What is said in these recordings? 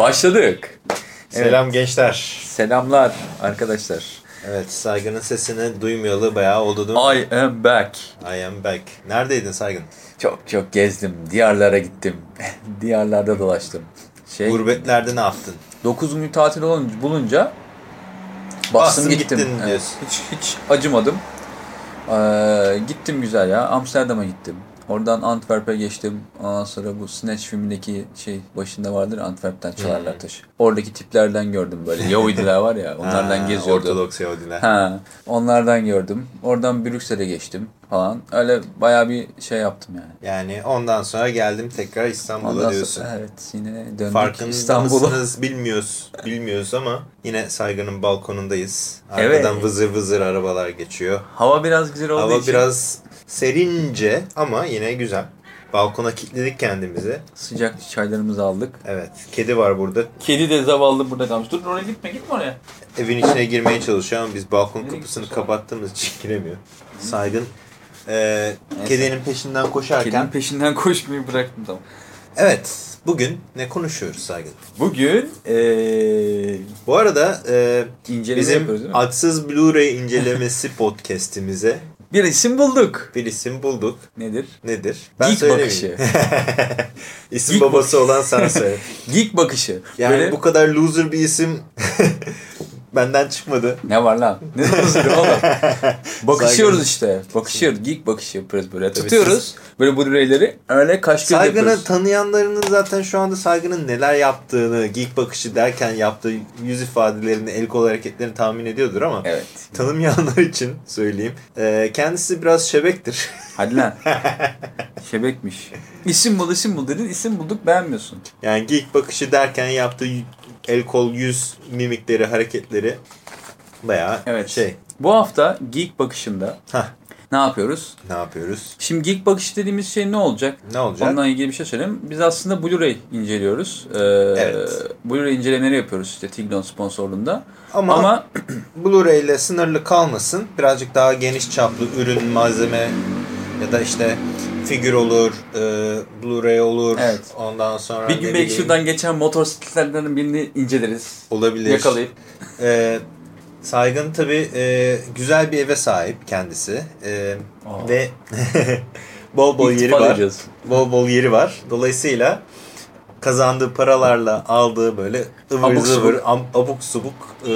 Başladık. Selam gençler. Selamlar arkadaşlar. Evet Saygın'ın sesini duymayalı bayağı oldu değil mi? I am back. I am back. Neredeydin Saygın? Çok çok gezdim. Diyarlara gittim. Diyarlarda dolaştım. Şey, Gurbetlerde ne yaptın? 9 gün tatil bulunca bastım gittim. gittin Evet, diyorsun. hiç, hiç acımadım. Ee, gittim güzel ya. Amsterdam'a gittim. Oradan Antwerp'e geçtim. Ondan sonra bu Snatch filmindeki şey başında vardır Antwerp'ten çalarlar taşı. Oradaki tiplerden gördüm böyle. Yahudiler var ya onlardan Ha, geziyordum. Ortodoks Yahudiler. Ha, onlardan gördüm. Oradan Brüksel'e geçtim falan. Öyle bayağı bir şey yaptım yani. Yani ondan sonra geldim tekrar İstanbul'a Ondan diyorsun. sonra evet yine döndük Farkında İstanbul'a. bilmiyoruz. Bilmiyoruz ama yine Saygın'ın balkonundayız. Evet. Arkadan vızır vızır arabalar geçiyor. Hava biraz güzel olduğu Hava için biraz serince ama yine güzel. Balkona kilitledik kendimizi. sıcak çaylarımızı aldık. Evet. Kedi var burada. Kedi de zavallı burada kalmış. Dur oraya gitme gitme oraya. Evin içine girmeye çalışıyor ama biz balkon Nereye kapısını kapattığımız için giremiyor. Saygın e, kedinin peşinden koşarken. Kedinin peşinden koşmayı bıraktım tamam. Evet. Bugün ne konuşuyoruz Saygın? Bugün ee, Bu arada e, inceleme bizim? Adsız Blu-ray incelemesi podcast'imize Bir isim bulduk. bir isim bulduk. Nedir? Nedir? Geek söylemeyeyim. bakışı. İsim Geek babası olan sen söyle. Geek bakışı. Yani Böyle- bu kadar loser bir isim benden çıkmadı. Ne var lan? Ne diyorsun oğlum? Bakışıyoruz Saygın- işte. Bakışıyoruz. Geek bakışı yapıyoruz böyle. Tabii Tutuyoruz. Böyle Blu-ray'leri öyle kaş göz Saygın'ı yapıyoruz. tanıyanlarının zaten şu anda Saygın'ın neler yaptığını, geek bakışı derken yaptığı yüz ifadelerini, el kol hareketlerini tahmin ediyordur ama Evet. tanımayanlar için söyleyeyim. Ee, kendisi biraz şebektir. Hadi lan. Şebekmiş. İsim bul isim bul dedin. isim bulduk beğenmiyorsun. Yani geek bakışı derken yaptığı el kol yüz mimikleri, hareketleri bayağı Evet. şey. Bu hafta Geek bakışında Hah, ne yapıyoruz? ne yapıyoruz? Şimdi Geek bakış dediğimiz şey ne olacak? Ne olacak? Ondan ilgili bir şey söyleyeyim. Biz aslında Blu-ray inceliyoruz. Ee, Evet. Blu-ray incelemeleri yapıyoruz işte Tiglon sponsorluğunda. Ama, Ama Blu-ray ile sınırlı kalmasın. Birazcık daha geniş çaplı ürün, malzeme ya da işte figür olur, e, Blu-ray olur. Evet. Ondan sonra bir gün belki şuradan geçen motosikletlerden birini inceleriz. olabilir. Yakalayıp. E, Saygın tabii e, güzel bir eve sahip kendisi. E, Aa. ve bol bol yeri var. edeceğiz. Bol bol yeri var. Dolayısıyla kazandığı paralarla aldığı böyle ıvır Abuk zıvır, subuk. am- abuk subuk e,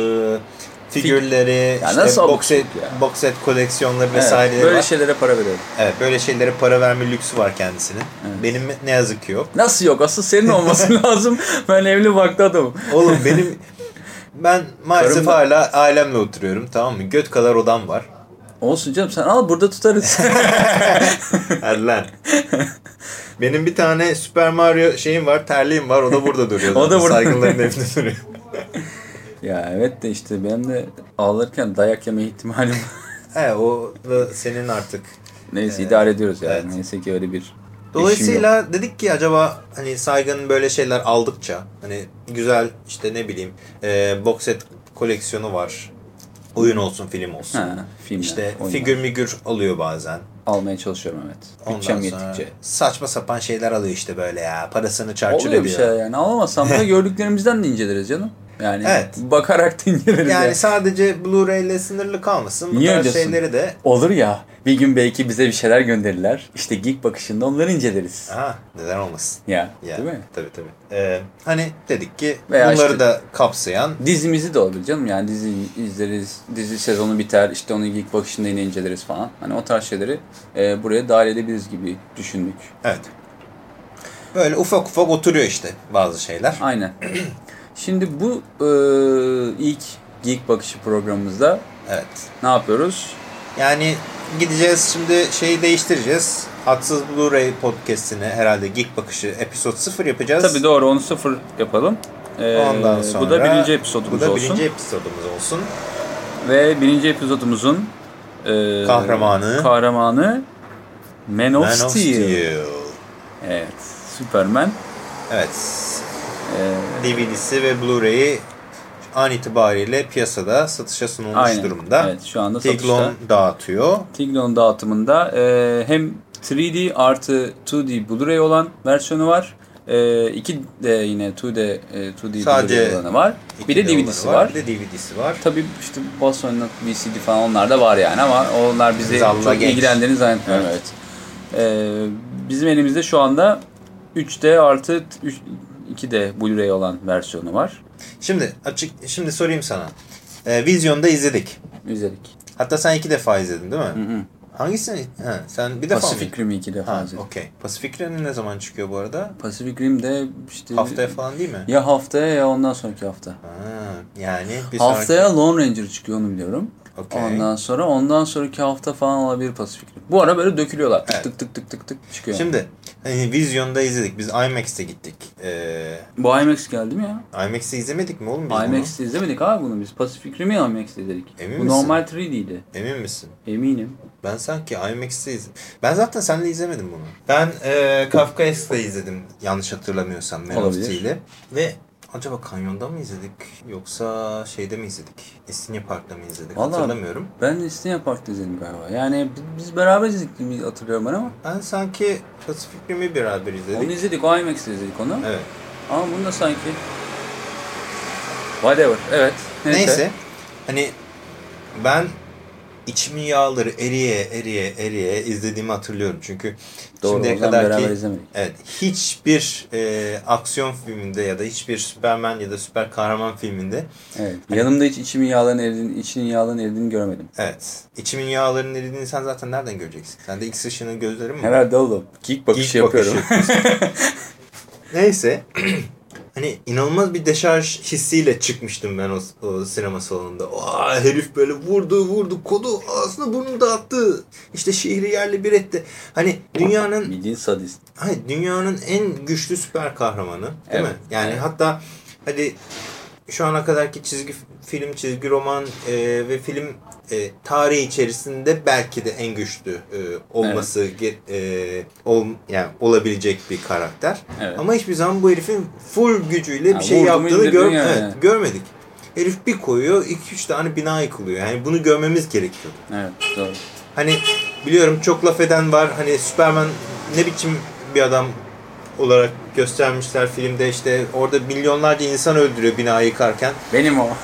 figürleri, Ya işte box set, ya? box set koleksiyonları Evet, vesaireleri böyle var. şeylere para veriyorum. Evet, böyle şeylere para verme lüksü var kendisinin. Benim ne yazık ki yok. Nasıl yok? Asıl senin olması lazım. Ben evli baktı adamım. Oğlum benim ben maalesef Karım da- hala ailemle oturuyorum tamam mı? Göt kadar odam var. Olsun canım sen al burada tutarız. Hadi lan. Benim bir tane Super Mario şeyim var, terliğim var. O da burada duruyor. O da burada. Saygınların evinde duruyor. Ya evet de işte benim de ağlarken dayak yeme ihtimalim. He o da senin artık. Neyse idare ediyoruz yani. evet. Neyse ki öyle bir. Dolayısıyla dedik ki acaba hani Saygın'ın böyle şeyler aldıkça hani güzel işte ne bileyim e, box set koleksiyonu var. Oyun olsun, film olsun. Ha, filmler, işte oyunlar. figür migür alıyor bazen. almaya çalışıyorum evet. Bütçem yettikçe. saçma sapan şeyler alıyor işte böyle ya. Parasını çarçur Oluyor bir ediyor. şey yani. Alamazsam da gördüklerimizden de inceleriz canım. Yani Evet. bakarak da inceleriz. Yani yani. sadece Blu-ray ile sınırlı kalmasın. Bu Niye tarz şeyleri de Olur ya bir gün belki bize bir şeyler gönderirler. İşte geek bakışında onları inceleriz. aha neden olmasın. Ya, Ya, değil mi? Tabii tabii. Ee, hani dedik ki Veya bunları işte- da kapsayan Dizimizi de olabilir canım. Yani dizi izleriz. Dizi sezonu biter. işte onu geek bakışında yine inceleriz falan. Hani o tarz şeyleri e, buraya dahil edebiliriz gibi düşündük. evet. Böyle ufak ufak oturuyor işte bazı şeyler. Aynen. Şimdi bu e, ilk geek bakışı programımızda Evet. ne yapıyoruz? Yani gideceğiz şimdi şeyi değiştireceğiz. Hatsız Blu-ray podcast'ini herhalde Geek Bakışı episode 0 yapacağız. Tabii doğru onu sıfır yapalım. E, Ondan sonra bu da birinci episodumuz Bu da olsun. birinci episodumuz olsun. Ve birinci episodumuzun e, Kahramanı. kahramanı Man of, Man of Steel. Steel. Evet. Superman. Evet. E, DVD'si ve Blu-ray'i an itibariyle piyasada satışa sunulmuş aynen. durumda. Evet şu anda Tiglon satışta. dağıtıyor. Tiglon dağıtımında e, hem 3D artı 2D Blu-ray olan versiyonu var. Ee, iki de yine 2D, e, 2D Sadece Blu-ray olanı var. Bir de DVD'si olanı var. Bir de DVD'si var. Tabii işte Boston'un VCD falan onlar da var yani ama onlar bizi Zalla çok genç. ilgilendiğini zannetmiyorum evet. Ee, bizim elimizde şu anda 3D artı 3, 2D Blu-ray olan versiyonu var. Şimdi açık şimdi sorayım sana. Ee, Vizyonda izledik. İzledik. Hatta sen iki defa izledin değil mi? Hı hı. Hangisini? Ha, sen bir defa Pacific mı? Rim'i iki defa Ha, izledik. okey. Pacific Rim ne zaman çıkıyor bu arada? Pacific Rim de işte Haftaya falan değil mi? ya haftaya ya ondan sonraki hafta. Ha, yani bir Haftaya Lone Ranger çıkıyor onu biliyorum. Okey. Ondan sonra ondan sonraki hafta falan olabilir Pacific Rim. Bu ara böyle dökülüyorlar. Tık Evet. tık tık tık tık tık çıkıyor. Şimdi hani vizyonda izledik. Biz IMAX'te gittik. Ee, Bu IMAX geldi mi ya? IMAX'te izlemedik mi oğlum biz IMAX'te izlemedik abi bunu biz. Pacific Rim'i IMAX'te izledik. Emin Bu misin? normal 3D'ydi. bunu? Emin misin? Eminim. Ben sanki IMAX'te izledim. Ben zaten seninle izlemedim bunu. Ben e, Kafkaes'te izledim yanlış hatırlamıyorsam Olabilir. Steel'i. Ve acaba Kanyon'da mı izledik yoksa şeyde mi izledik? İstinye Park'ta mı izledik Vallahi- hatırlamıyorum. Ben Istinye Park'ta izledim galiba. Yani biz, beraber izledik gibi hatırlıyorum ben ama. Ben sanki Pacific Rim'i beraber izledik. Onu izledik. O IMAX'te izledik onu. Evet. Ama bunu da sanki... Whatever. Evet. Neyse. Neyse. Hani ben içimin yağları eriye eriye eriye izlediğimi hatırlıyorum. Çünkü Doğru, şimdiye kadar ki evet, hiçbir e, aksiyon filminde ya da hiçbir Superman ya da süper kahraman filminde Evet. Yanımda hiç içimin yağların eridiğini, içinin yağların eridiğini görmedim. evet içimin yağlarının eridiğini sen zaten nereden göreceksin? Sende X ışığının gözleri mi? Herhalde oğlum. Geek bakışı Geek bakışı yapıyorum. Neyse. hani inanılmaz bir deşarj hissiyle çıkmıştım ben o, o sinema salonunda. Aa, herif böyle vurdu vurdu kolu ağzına burnunu dağıttı. İşte şehri yerle bir etti. Hani dünyanın Bildiğin sadist. Hayır, dünyanın en güçlü süper kahramanı değil Evet, mi? Yani evet. hatta hadi şu ana kadarki çizgi film, çizgi roman e, ve film e, tarihi içerisinde belki de en güçlü e, olması ge- e, ol, yani olabilecek bir karakter. Evet. Ama hiçbir zaman bu herifin full gücüyle Ha, bir şey yaptığını gör yani. evet, görmedik. Herif bir koyuyor, 2-3 tane bina yıkılıyor. Yani bunu görmemiz gerekiyor. Evet doğru. Hani biliyorum çok laf eden var. Hani Superman ne biçim bir adam olarak göstermişler filmde işte orada milyonlarca insan öldürüyor bina yıkarken Benim o.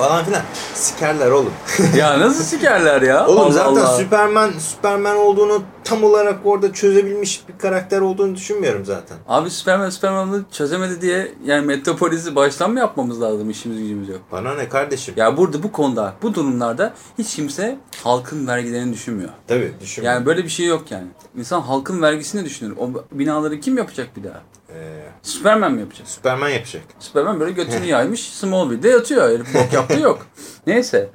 falan filan. Sikerler oğlum. ya nasıl sikerler ya? Oğlum Allah zaten Allah. Superman Superman olduğunu tam olarak orada çözebilmiş bir karakter olduğunu düşünmüyorum zaten. Abi Superman Superman'ı çözemedi diye yani Metropolis'i baştan mı yapmamız lazım işimiz gücümüz yok. Bana ne kardeşim? Ya burada bu konuda bu durumlarda hiç kimse halkın vergilerini düşünmüyor. Tabii düşün. Yani böyle bir şey yok yani. İnsan halkın vergisini düşünür. O binaları kim yapacak bir daha? Ee, Superman mi yapacak? Superman yapacak. Superman böyle götünü yaymış Smallville'de yatıyor. Herif bok yaptığı yok. Neyse.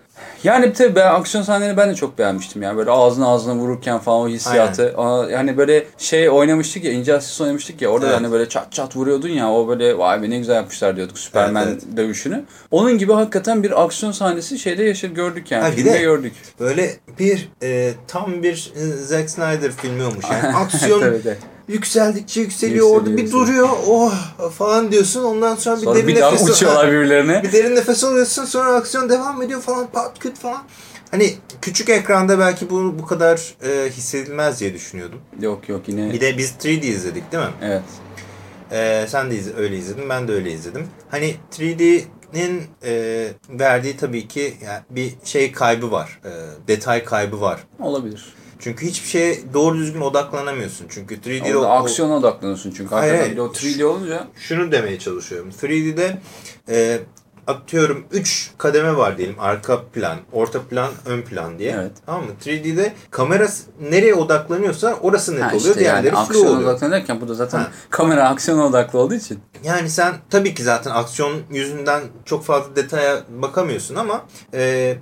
Yani tabii ben aksiyon sahnelerini ben de çok beğenmiştim yani böyle ağzına ağzına vururken falan o hissiyatı. Aa, Yani böyle şey oynamıştık ya Injustice oynamıştık ya orada da Evet. hani böyle çat çat vuruyordun ya o böyle vay be ne güzel yapmışlar diyorduk Superman Evet, dövüşünü. Onun gibi hakikaten bir aksiyon sahnesi şeyde yaşa gördük yani Ha, filmde de- gördük. Böyle bir e, tam bir e, Zack Snyder filmi olmuş. Yani aksiyon de. Yükseldikçe yükseliyor. Orada bir Yükseliyor, duruyor. Oh falan diyorsun. Ondan sonra bir Sonra derin bir daha nefes uçuyorlar birbirlerine. bir derin nefes alıyorsun. Sonra aksiyon devam ediyor falan. Pat küt falan. Hani küçük ekranda belki bu bu kadar e, hissedilmez diye düşünüyordum. Yok yok yine. Bir de biz 3D izledik değil mi? Evet. Ee, sen de iz- öyle izledin, ben de öyle izledim. Hani 3D'nin e, verdiği tabii ki yani bir şey kaybı var, e, detay kaybı var. Olabilir. Çünkü hiçbir şeye doğru düzgün odaklanamıyorsun. Çünkü 3D'de Orada o- aksiyona odaklanıyorsun çünkü. Hayır, o 3D olunca şunu demeye çalışıyorum. 3D'de e, atıyorum 3 kademe var diyelim. Arka plan, orta plan, ön plan diye. Evet. Tamam mı? 3D'de kamera nereye odaklanıyorsa orası net Ha oluyor. işte diğerleri yani slow oluyor. odaklanırken bu da zaten Ha. kamera aksiyona odaklı olduğu için. Yani sen tabii ki zaten aksiyon yüzünden çok fazla detaya bakamıyorsun ama e,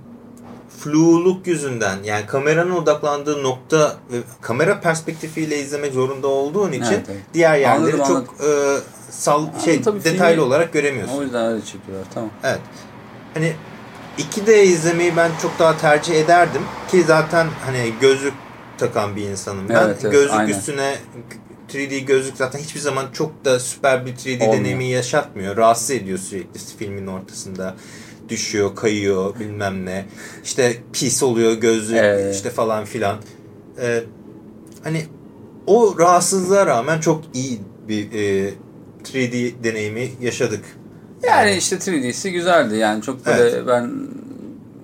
fluluk yüzünden yani kameranın odaklandığı nokta ve kamera perspektifiyle izlemek zorunda olduğun için Evet, evet. diğer yerleri Anladım, çok e, sal şey detaylı filmi- olarak göremiyorsun. O yüzden öyle çekiyorlar tamam. Evet. Hani 2D izlemeyi ben çok daha tercih ederdim ki zaten hani gözlük takan bir insanım. Ben Evet, evet, gözlük aynen. üstüne 3D gözlük zaten hiçbir zaman çok da süper bir 3D Olmuyor. deneyimi yaşatmıyor. Rahatsız ediyor sürekli filmin ortasında. Düşüyor, kayıyor bilmem ne. İşte pis oluyor gözlük Evet. işte falan filan. Ee, hani o rahatsızlığa rağmen çok iyi bir e, 3D deneyimi yaşadık. Yani işte 3D'si güzeldi. Yani çok böyle ben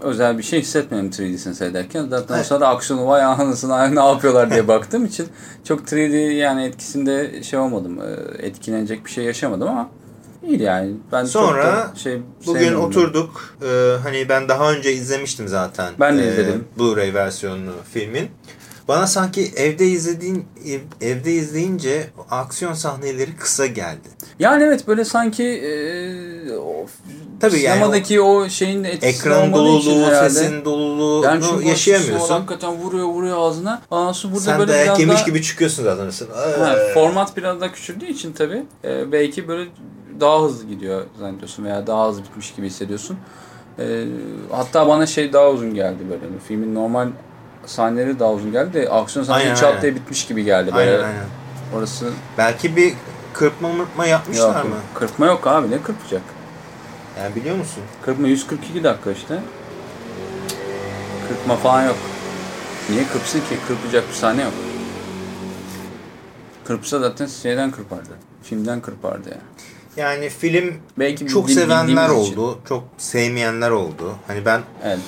özel bir şey hissetmedim 3D'sini seyrederken. Zaten Evet. o sırada aksiyonu vay anasını ne yapıyorlar diye baktığım için çok 3D yani etkisinde şey olmadım. e, Etkilenecek bir şey yaşamadım ama iyi yani. Ben Sonra şey Bugün oturduk. Ee, hani ben daha önce izlemiştim zaten. Ben de ee, izledim. Blu-ray versiyonunu filmin. Bana sanki evde izlediğin ev- evde izleyince o aksiyon sahneleri kısa geldi. Yani evet böyle sanki e, o, Tabii yani sinemadaki o, şeyin etkisi Ekran doluluğu, herhalde. sesin doluluğunu yani çünkü yaşayamıyorsun. Hakikaten vuruyor vuruyor ağzına. Anası burada Sen böyle dayak biraz yemiş daha... gibi çıkıyorsun zaten. Ha, Ee, format biraz daha küçüldüğü için tabii e, belki böyle daha hızlı gidiyor zannediyorsun veya daha hızlı bitmiş gibi hissediyorsun. E, hatta bana şey daha uzun geldi böyle. Hani filmin normal sahneleri daha uzun geldi de aksiyon sahneleri çat diye bitmiş gibi geldi. Böyle Aynen aynen. Orası Belki bir kırpma mırpma yapmışlar yok, mı? kırpma yok abi ne kırpacak? Yani biliyor musun? Kırpma 142 dakika işte. Kırpma falan yok. Niye kırpsın ki? Kırpacak bir sahne yok. Kırpsa zaten şeyden kırpardı. Filmden kırpardı yani. Yani film Belki çok bil- sevenler bildiğimiz için. oldu. Çok sevmeyenler oldu. Hani ben Evet.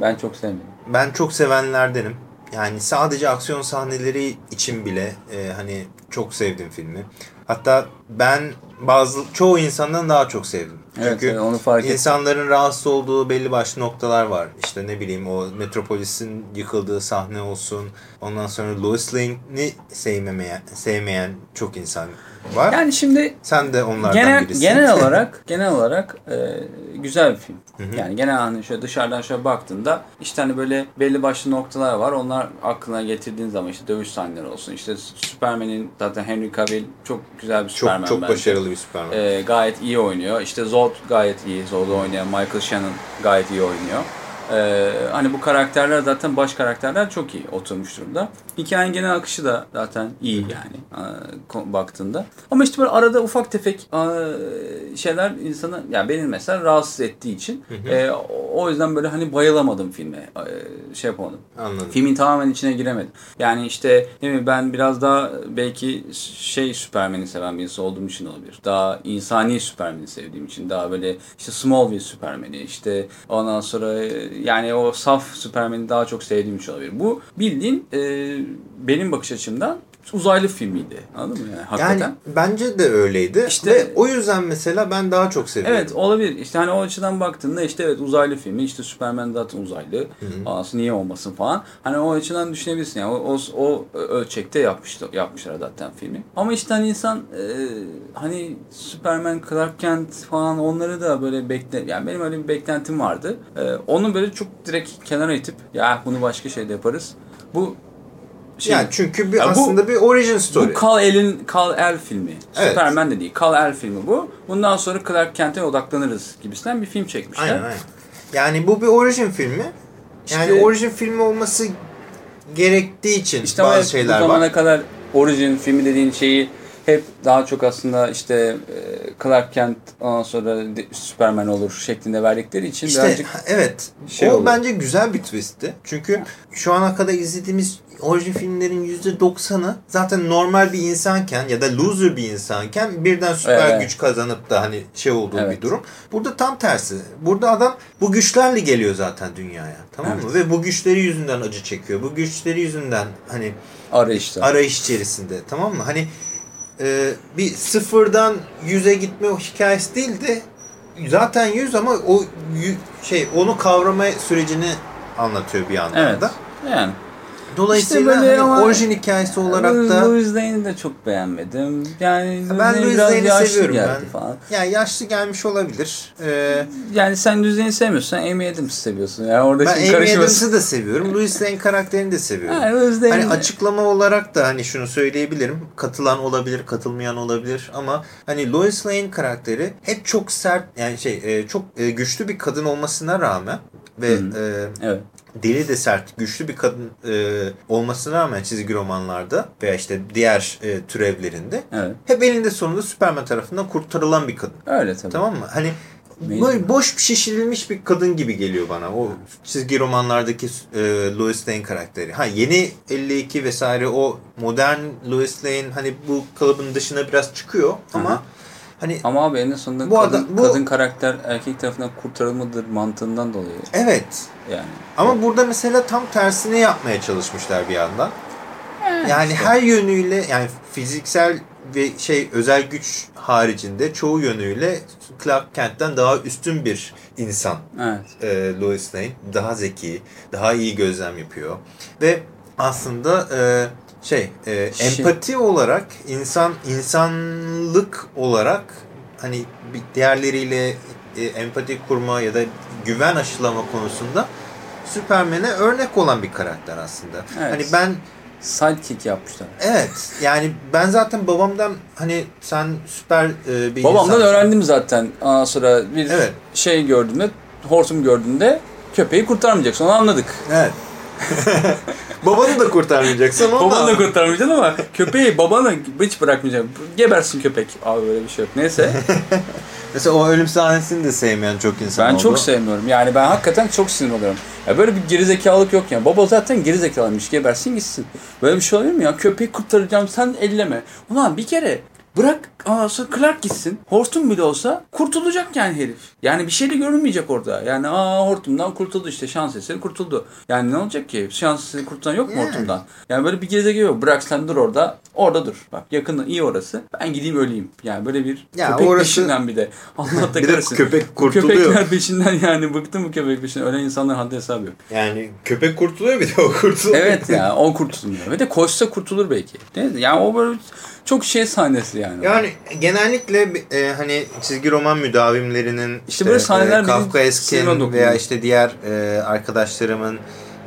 Ben çok sevmedim. Ben çok sevenlerdenim. Yani sadece aksiyon sahneleri için bile e, hani çok sevdim filmi. Hatta ben bazı çoğu insandan daha çok sevdim. Evet, Çünkü evet, onu fark ettim. insanların rahatsız olduğu belli başlı noktalar var. İşte ne bileyim o Metropolis'in yıkıldığı sahne olsun. Ondan sonra Lois Lane'i sevmemeyen, sevmeyen çok insan var. Yani şimdi Sen de onlardan genel birisin. genel olarak genel olarak e, güzel bir film. Yani genel hani şöyle dışarıdan şöyle baktığında işte hani böyle belli başlı noktalar var. Onlar aklına getirdiğin zaman işte dövüş sahneleri olsun. İşte Superman'in zaten Henry Cavill çok güzel bir çok Superman çok bence. başarılı bir Superman. E, gayet iyi oynuyor. İşte Zod gayet iyi. Zod'u oynayan Michael Shannon gayet iyi oynuyor. E, hani bu karakterler zaten baş karakterler çok iyi oturmuş durumda. Hikayenin genel akışı da zaten iyi yani e, baktığında. Ama işte böyle arada ufak tefek e, şeyler insanı yani beni mesela rahatsız ettiği için e, o- yüzden böyle hani bayılamadım filme. E, şey yapamadım. Anladım. Filmin tamamen içine giremedim. Yani işte ne bileyim ben biraz daha belki şey Superman'i seven bir insan olduğum için olabilir. Daha insani Superman'i sevdiğim için. Daha böyle işte Smallville Superman'i işte ondan sonra e, yani o saf Superman'i daha çok sevdiğim için olabilir. Bu bildiğin e, benim bakış açımdan uzaylı filmiydi. Anladın mı yani hakikaten? Yani bence de öyleydi. İşte- Ve o yüzden mesela ben daha çok seviyorum. Evet olabilir. İşte hani o açıdan baktığında işte evet uzaylı filmi işte Superman zaten uzaylı. Anası niye olmasın falan. Hani o açıdan düşünebilirsin yani o, o, o ölçekte yapmıştı, yapmışlar zaten filmi. Ama işte hani insan e, hani Superman, Clark Kent falan onları da böyle bekle yani benim öyle bir beklentim vardı. E, onu böyle çok direkt kenara itip ya bunu başka şeyde yaparız. Bu şey, yani çünkü bir Ya bu- aslında bir origin story. bu Kal El'in Kal El filmi. Evet. Superman de değil. Kal El filmi bu. Bundan sonra Clark Kent'e odaklanırız gibisinden bir film çekmişler. Aynen aynen. Yani bu bir origin filmi. Yani İşte- origin filmi olması gerektiği için İşte bazı bu şeyler zamana var. kadar origin filmi dediğin şeyi hep daha çok aslında işte e, Clark Kent ondan sonra Superman olur şeklinde verdikleri için İşte birazcık evet. şey o oldu. bence güzel bir twistti. Çünkü şu ana kadar izlediğimiz orijin filmlerin %90'ı zaten normal bir insanken ya da loser bir insanken birden süper Evet. güç kazanıp da hani şey olduğu Evet. bir durum. Burada tam tersi. Burada adam bu güçlerle geliyor zaten dünyaya. Tamam mı? Evet. Ve bu güçleri yüzünden acı çekiyor. Bu güçleri yüzünden hani arayışta. arayış içerisinde tamam mı? Hani e, bir sıfırdan yüze gitme hikayesi değil de zaten yüz ama o şey onu kavrama sürecini anlatıyor bir yandan evet. Yani. Dolayısıyla İşte böyle hani ama- orijin hikayesi olarak Louis- da Louis Lane'i de çok beğenmedim. Yani Louis ben Louis Lane'i seviyorum geldi ben. falan. Yani yaşlı gelmiş olabilir. Ee, Yani sen Louis Lane'i sevmiyorsan Amy Adams'ı seviyorsun. Yani orada ben Amy. Adams'ı da seviyorum. Louis Lane karakterini de seviyorum. Ha, Louis Lane- Hani açıklama olarak da hani şunu söyleyebilirim. Katılan olabilir, katılmayan olabilir ama hani Lois Lane karakteri hep çok sert yani şey e, çok e, güçlü bir kadın olmasına rağmen ve e, Evet. Deli de sert, güçlü bir kadın e, olmasına rağmen çizgi romanlarda veya işte diğer e, türevlerinde Evet. hep elinde sonunda Superman tarafından kurtarılan bir kadın. Öyle tabii. Tamam mı? Hani böyle boş şişirilmiş bir kadın gibi geliyor bana. O çizgi romanlardaki e, Lois Lane karakteri. Ha yeni 52 vesaire o modern Lois Lane hani bu kalıbın dışına biraz çıkıyor ama Aha. Hani Ama abi en sonunda Bu kadın, adam- bu- kadın karakter erkek tarafından kurtarılmadır mantığından dolayı evet yani. ama burada mesela tam tersini yapmaya çalışmışlar bir yandan. Yani her yönüyle yani fiziksel ve şey özel güç haricinde çoğu yönüyle Clark Kent'ten daha üstün bir insan Evet. e, Lois Lane. Daha zeki, daha iyi gözlem yapıyor. Ve aslında e, şey, e, Şey- empati olarak insan insanlık olarak hani diğerleriyle e, empati kurma ya da güven aşılama konusunda Superman'e örnek olan bir karakter aslında. Evet. Hani ben Sidekick yapmışlar. evet yani ben zaten babamdan hani sen süper e, bir Babamdan insansın. öğrendim zaten. Ondan sonra bir Evet. şey gördüğümde, hortum gördüğünde köpeği kurtarmayacaksın. Onu anladık. Evet. Babanı da kurtarmayacaksın onu Babanı da. kurtarmayacaksın ama köpeği babanı hiç bırakmayacaksın. Gebersin köpek. Abi böyle bir şey yok. Neyse. Mesela o ölüm sahnesini de sevmeyen çok insan Ben oldu. çok sevmiyorum. Yani ben hakikaten çok sinir oluyorum. Ya böyle bir gerizekalılık yok yani. Baba zaten gerizekalıymış. Gebersin gitsin. Böyle bir şey olabilir mi ya? Köpeği kurtaracağım sen elleme. Ulan bir kere bırak sonra Clark gitsin. Hortum bile olsa kurtulacak yani herif. Yani bir şey de görünmeyecek orada. Yani aa hortumdan kurtuldu işte şans eseri kurtuldu. Yani ne olacak ki? Şans eseri kurtulan yok mu Yani. hortumdan? Yani böyle bir gerizekalı yok. Bırak sen dur orada. Orada dur. Bak yakın iyi orası. Ben gideyim öleyim. Yani böyle bir Ya köpek orası- peşinden bir de. Allah da Bir de köpek kurtuluyor. Köpekler peşinden yani bıktım bu köpek peşinden. Ölen insanların haddi hesabı yok. Yani köpek kurtuluyor bir de o kurtuluyor. Evet ya o kurtulmuyor. Ve de koşsa kurtulur belki. Değil mi? Yani o böyle çok şey sahnesi yani. Yani genellikle e, hani çizgi roman müdavimlerinin işte, böyle sahneler e, Kafka Eskin veya işte diğer e, arkadaşlarımın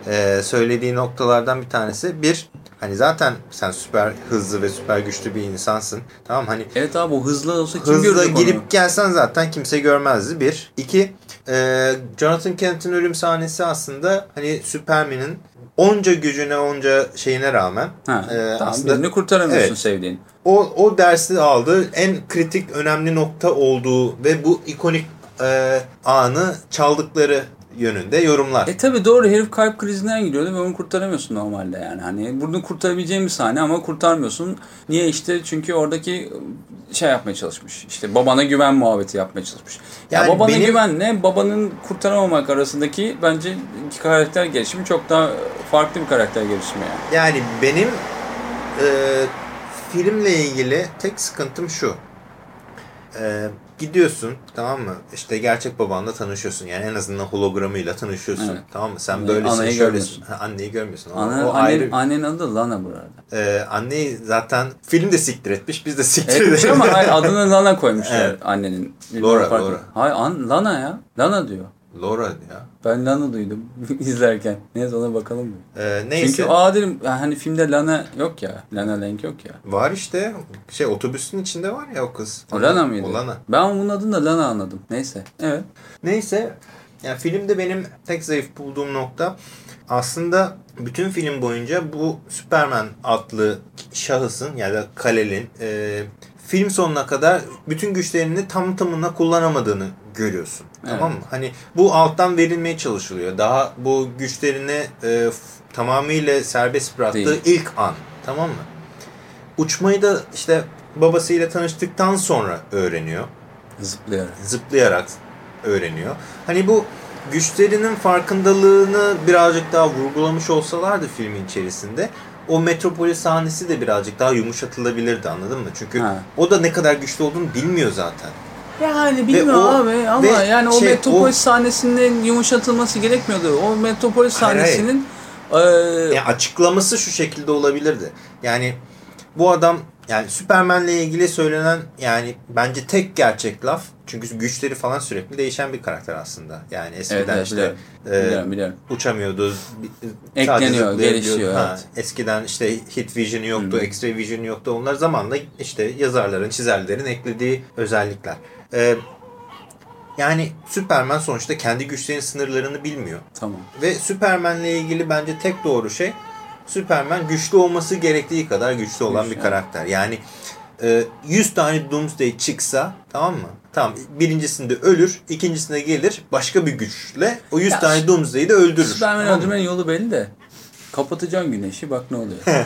e, söylediği noktalardan bir tanesi bir hani zaten sen süper hızlı ve süper güçlü bir insansın. Tamam hani Evet abi o hızlı olsa kim hızla girip onu? gelsen zaten kimse görmezdi. Bir. iki e, Jonathan Kent'in ölüm sahnesi aslında hani Superman'in onca gücüne onca şeyine rağmen Ha, e, tamam, aslında birini kurtaramıyorsun Evet. sevdiğin. o, o dersi aldı. En kritik önemli nokta olduğu ve bu ikonik e, anı çaldıkları yönünde yorumlar. E tabi doğru herif kalp krizinden giriyordu ve onu kurtaramıyorsun normalde yani. Hani bunu kurtarabileceğin bir sahne ama kurtarmıyorsun. Niye işte çünkü oradaki şey yapmaya çalışmış. İşte babana güven muhabbeti yapmaya çalışmış. Yani ya babana benim- güvenle babanın kurtaramamak arasındaki bence iki karakter gelişimi çok daha farklı bir karakter gelişimi yani. Yani benim e, filmle ilgili tek sıkıntım şu. E, gidiyorsun tamam mı? İşte gerçek babanla tanışıyorsun. Yani en azından hologramıyla tanışıyorsun. Evet. Tamam mı? Sen Anneyi- böylesin, anayı şöylesin. görmüyorsun. Ha, anneyi görmüyorsun. O, Anne, o annen, ayrı. annenin adı da Lana bu arada. E, anneyi zaten film de siktir etmiş. Biz de siktir Evet edelim. ama hayır adını Lana koymuşlar Evet. annenin. Laura. Laura. Hayır an, Lana ya. Lana diyor. Laura ya. Ben Lana duydum izlerken. Neyse ona bakalım mı? E, neyse. Çünkü aa dedim yani hani filmde Lana yok ya. Lana Lang yok ya. Var işte. Şey otobüsün içinde var ya o kız. O Lana mıydı? O Lana. Ben bunun adını da Lana anladım. Neyse. Evet. Neyse. Yani filmde benim tek zayıf bulduğum nokta aslında bütün film boyunca bu Superman adlı şahısın ya da Kal-El'in e, film sonuna kadar bütün güçlerini tam tamına kullanamadığını görüyorsun. Evet. Tamam mı? Hani bu alttan verilmeye çalışılıyor. Daha bu güçlerini e, tamamıyla serbest bıraktığı Değil. ilk an. Tamam mı? Uçmayı da işte babasıyla tanıştıktan sonra öğreniyor Zıplayarak. zıplayarak öğreniyor. Hani bu güçlerinin farkındalığını birazcık daha vurgulamış olsalardı filmin içerisinde o metropolis sahnesi de birazcık daha yumuşatılabilirdi anladın mı? Çünkü Ha. o da ne kadar güçlü olduğunu bilmiyor zaten. Yani bilmiyorum o- abi ama ve yani o şey, Metropolis sahnesinin yumuşatılması gerekmiyordu. O Metropolis Hayır, hayır. sahnesinin eee, Yani açıklaması şu şekilde olabilirdi. Yani bu adam yani Superman'le ilgili söylenen yani bence tek gerçek laf çünkü güçleri falan sürekli değişen bir karakter aslında. Yani eskiden Evet, evet, işte biliyorum. e, biliyorum biliyorum. uçamıyordu. sadece Ekleniyor, gelişiyor, Ha, evet. Eskiden işte hit vision yoktu, x-ray vision yoktu. Onlar zamanla işte yazarların, çizerlerin eklediği özellikler. Ee, yani Superman sonuçta kendi güçlerinin sınırlarını bilmiyor. Tamam. Ve Superman'le ilgili bence tek doğru şey Superman güçlü olması gerektiği kadar güçlü olan Güçlü, bir karakter. Yani e, 100 tane Doomsday çıksa tamam mı? Tamam birincisinde ölür, ikincisinde gelir başka bir güçle o 100 Ya, tane Doomsday'i de öldürür. Superman'i Tamam öldürmenin yolu belli de. Kapatacaksın güneşi bak ne oluyor.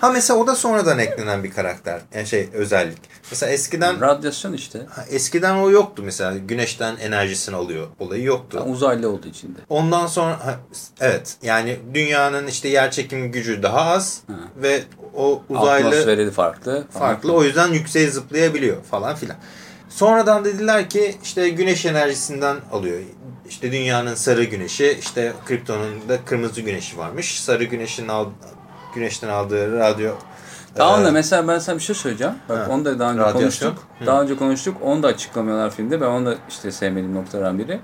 Ha mesela o da sonradan eklenen bir karakter. Yani şey özellik. Mesela eskiden Radyasyon işte. ha, eskiden o yoktu mesela. Güneşten enerjisini alıyor. Olayı yoktu. Uzaylı olduğu içinde. Ondan sonra ha, evet yani dünyanın işte yer çekimi gücü daha az Ha. ve o uzaylı Atmosferi farklı. farklı. O yüzden yükseğe zıplayabiliyor falan filan. Sonradan dediler ki işte güneş enerjisinden alıyor. İşte dünyanın sarı güneşi, işte Krypton'un da kırmızı güneşi varmış. Sarı güneşin al, güneşten aldığı radyo Tamam da e, mesela ben sana bir şey söyleyeceğim. Bak Ha. onu da daha önce Radyasyon. konuştuk. Daha önce konuştuk. Onu da açıklamıyorlar filmde. Ben onu da işte sevmediğim noktalardan biri.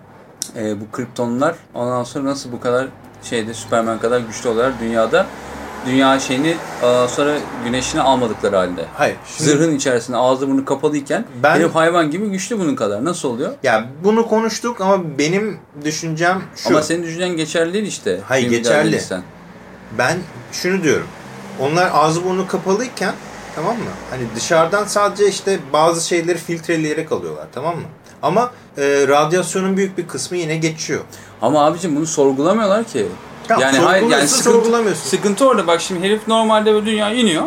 Ee, bu kriptonlar ondan sonra nasıl bu kadar şeyde Superman kadar güçlü olarak dünyada dünya şeyini ondan sonra güneşini almadıkları halde. Hayır. Şimdi, Zırhın içerisinde ağzı burnu kapalıyken Ben- herif hayvan gibi güçlü bunun kadar. Nasıl oluyor? ya bunu konuştuk ama benim düşüncem şu. Ama senin düşüncen geçerli değil işte. Hayır, Filmi geçerli. Ben şunu diyorum. Onlar ağzı burnu kapalıyken tamam mı? Hani dışarıdan sadece işte bazı şeyleri filtreleyerek alıyorlar tamam mı? Ama e, radyasyonun büyük bir kısmı yine geçiyor. Ama abicim bunu sorgulamıyorlar ki. Yani hayır yani sıkıntı, sıkıntı orada bak şimdi herif normalde böyle dünya iniyor.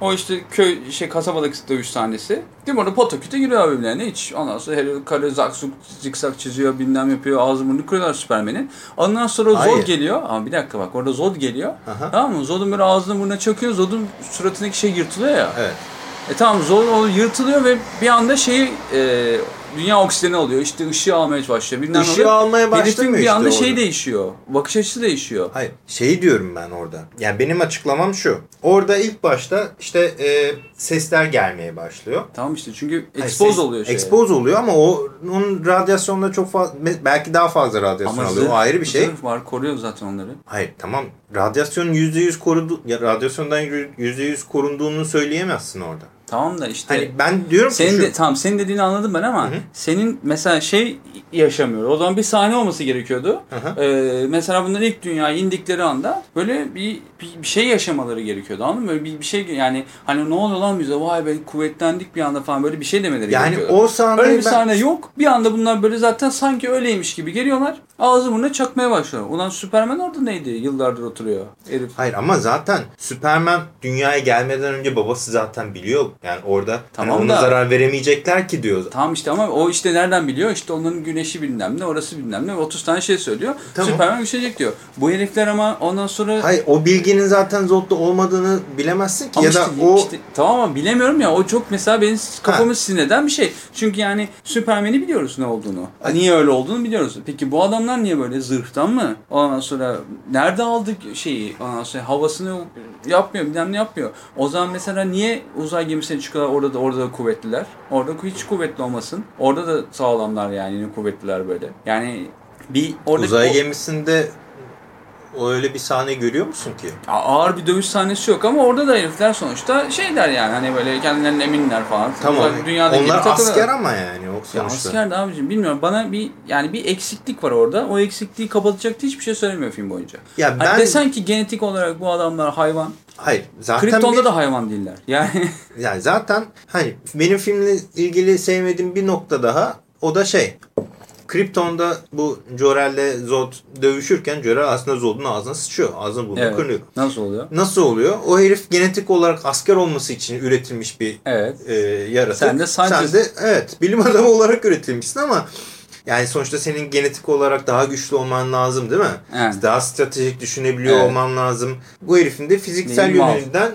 O işte köy şey kasabadaki dövüş sahnesi. Değil mi orada potoküte giriyor birbirlerine hiç. Ondan sonra herif kare zaksuk zikzak çiziyor bilmem yapıyor ağzı burnunu kırıyorlar Superman'in. Ondan sonra Zod Hayır. geliyor. Ama bir dakika bak orada Zod geliyor. Aha. Tamam mı? Zod'un böyle ağzını burnuna çakıyor. Zod'un suratındaki şey yırtılıyor ya. Evet. E tamam Zod o yırtılıyor ve bir anda şeyi e, dünya oksijeni alıyor. İşte ışığı almaya başlıyor. Bilmem Işığı oluyor. almaya Herifin başlamıyor bir işte anda şey orada. değişiyor. Bakış açısı değişiyor. Hayır. Şeyi diyorum ben orada. Yani benim açıklamam şu. Orada ilk başta işte e, sesler gelmeye başlıyor. Tamam işte çünkü Hayır, expose ses- oluyor şey. Expose oluyor ama o onun radyasyonda çok fazla belki daha fazla radyasyon Ama alıyor. zırh- O ayrı bir şey. Var koruyor zaten onları. Hayır tamam. Radyasyonun %100 korudu ya radyasyondan %100 korunduğunu söyleyemezsin orada. Tamam da işte Hani ben diyorum ki şu, de tamam senin dediğini anladım ben ama senin mesela şey yaşamıyor. O zaman bir sahne olması gerekiyordu. Hı Ee, mesela bunlar ilk dünyaya indikleri anda böyle bir, bir, bir şey yaşamaları gerekiyordu anladın mı? Böyle bir, bir şey yani hani ne oluyor lan bize vay be kuvvetlendik bir anda falan böyle bir şey demeleri yani gerekiyordu. o sahneyi Öyle bir ben- sahne yok. Bir anda bunlar böyle zaten sanki öyleymiş gibi geliyorlar. Ağzı burnuna çakmaya başlıyorlar. Ulan Superman orada neydi? Yıllardır oturuyor. Herif. Hayır ama zaten Superman dünyaya gelmeden önce babası zaten biliyor. Yani orada Tamam ona da- zarar veremeyecekler ki diyor. Tamam işte ama o işte nereden biliyor? İşte onların güneşi bilmem ne, orası bilmem ne. 30 tane şey söylüyor. Tamam. Superman güçlenecek diyor. Bu herifler ama ondan sonra... Hayır o bilginin zaten Zod'da olmadığını bilemezsin ki. Ama ya da işte, o işte, tamam ama bilemiyorum ya o çok mesela benim kafamı sinirden bir şey. Çünkü yani Superman'i biliyoruz ne olduğunu. Niye öyle olduğunu biliyoruz. Peki bu adamlar niye böyle zırhtan mı? Ondan sonra nerede aldık şeyi? Ondan sonra havasını yapmıyor bilmem ne yapmıyor. O zaman mesela niye uzay gemisine çıkıyorlar orada da orada da kuvvetliler? Orada hiç kuvvetli olmasın. Orada da sağlamlar yani yine kuvvetliler böyle. Yani bir orada uzay gemisinde o öyle bir sahne görüyor musun ki? ağır bir dövüş sahnesi yok ama orada da herifler sonuçta şeyler yani hani böyle kendilerine eminler falan. Tamam. Gibi Onlar asker ama yani o Ya sonuçta. asker de abicim bilmiyorum bana bir yani bir eksiklik var orada. O eksikliği kapatacak hiçbir şey söylemiyor film boyunca. Ya Hani ben desen ki genetik olarak bu adamlar hayvan. hayır zaten Krypton'da bir- da hayvan değiller. Yani yani zaten hani benim filmle ilgili sevmediğim bir nokta daha o da şey Krypton'da bu Jor-El'le Zod dövüşürken Jor-El aslında Zod'un ağzına sıçıyor. Ağzını burnunu evet. kırıyor. Nasıl oluyor? Nasıl oluyor? O herif genetik olarak asker olması için üretilmiş bir Evet. e, yaratık. Sen de scientist. Sen de evet bilim adamı olarak üretilmişsin ama yani sonuçta senin genetik olarak daha güçlü olman lazım değil mi? Evet. Daha stratejik düşünebiliyor Evet. olman lazım. Bu herifin de fiziksel mal? yönünden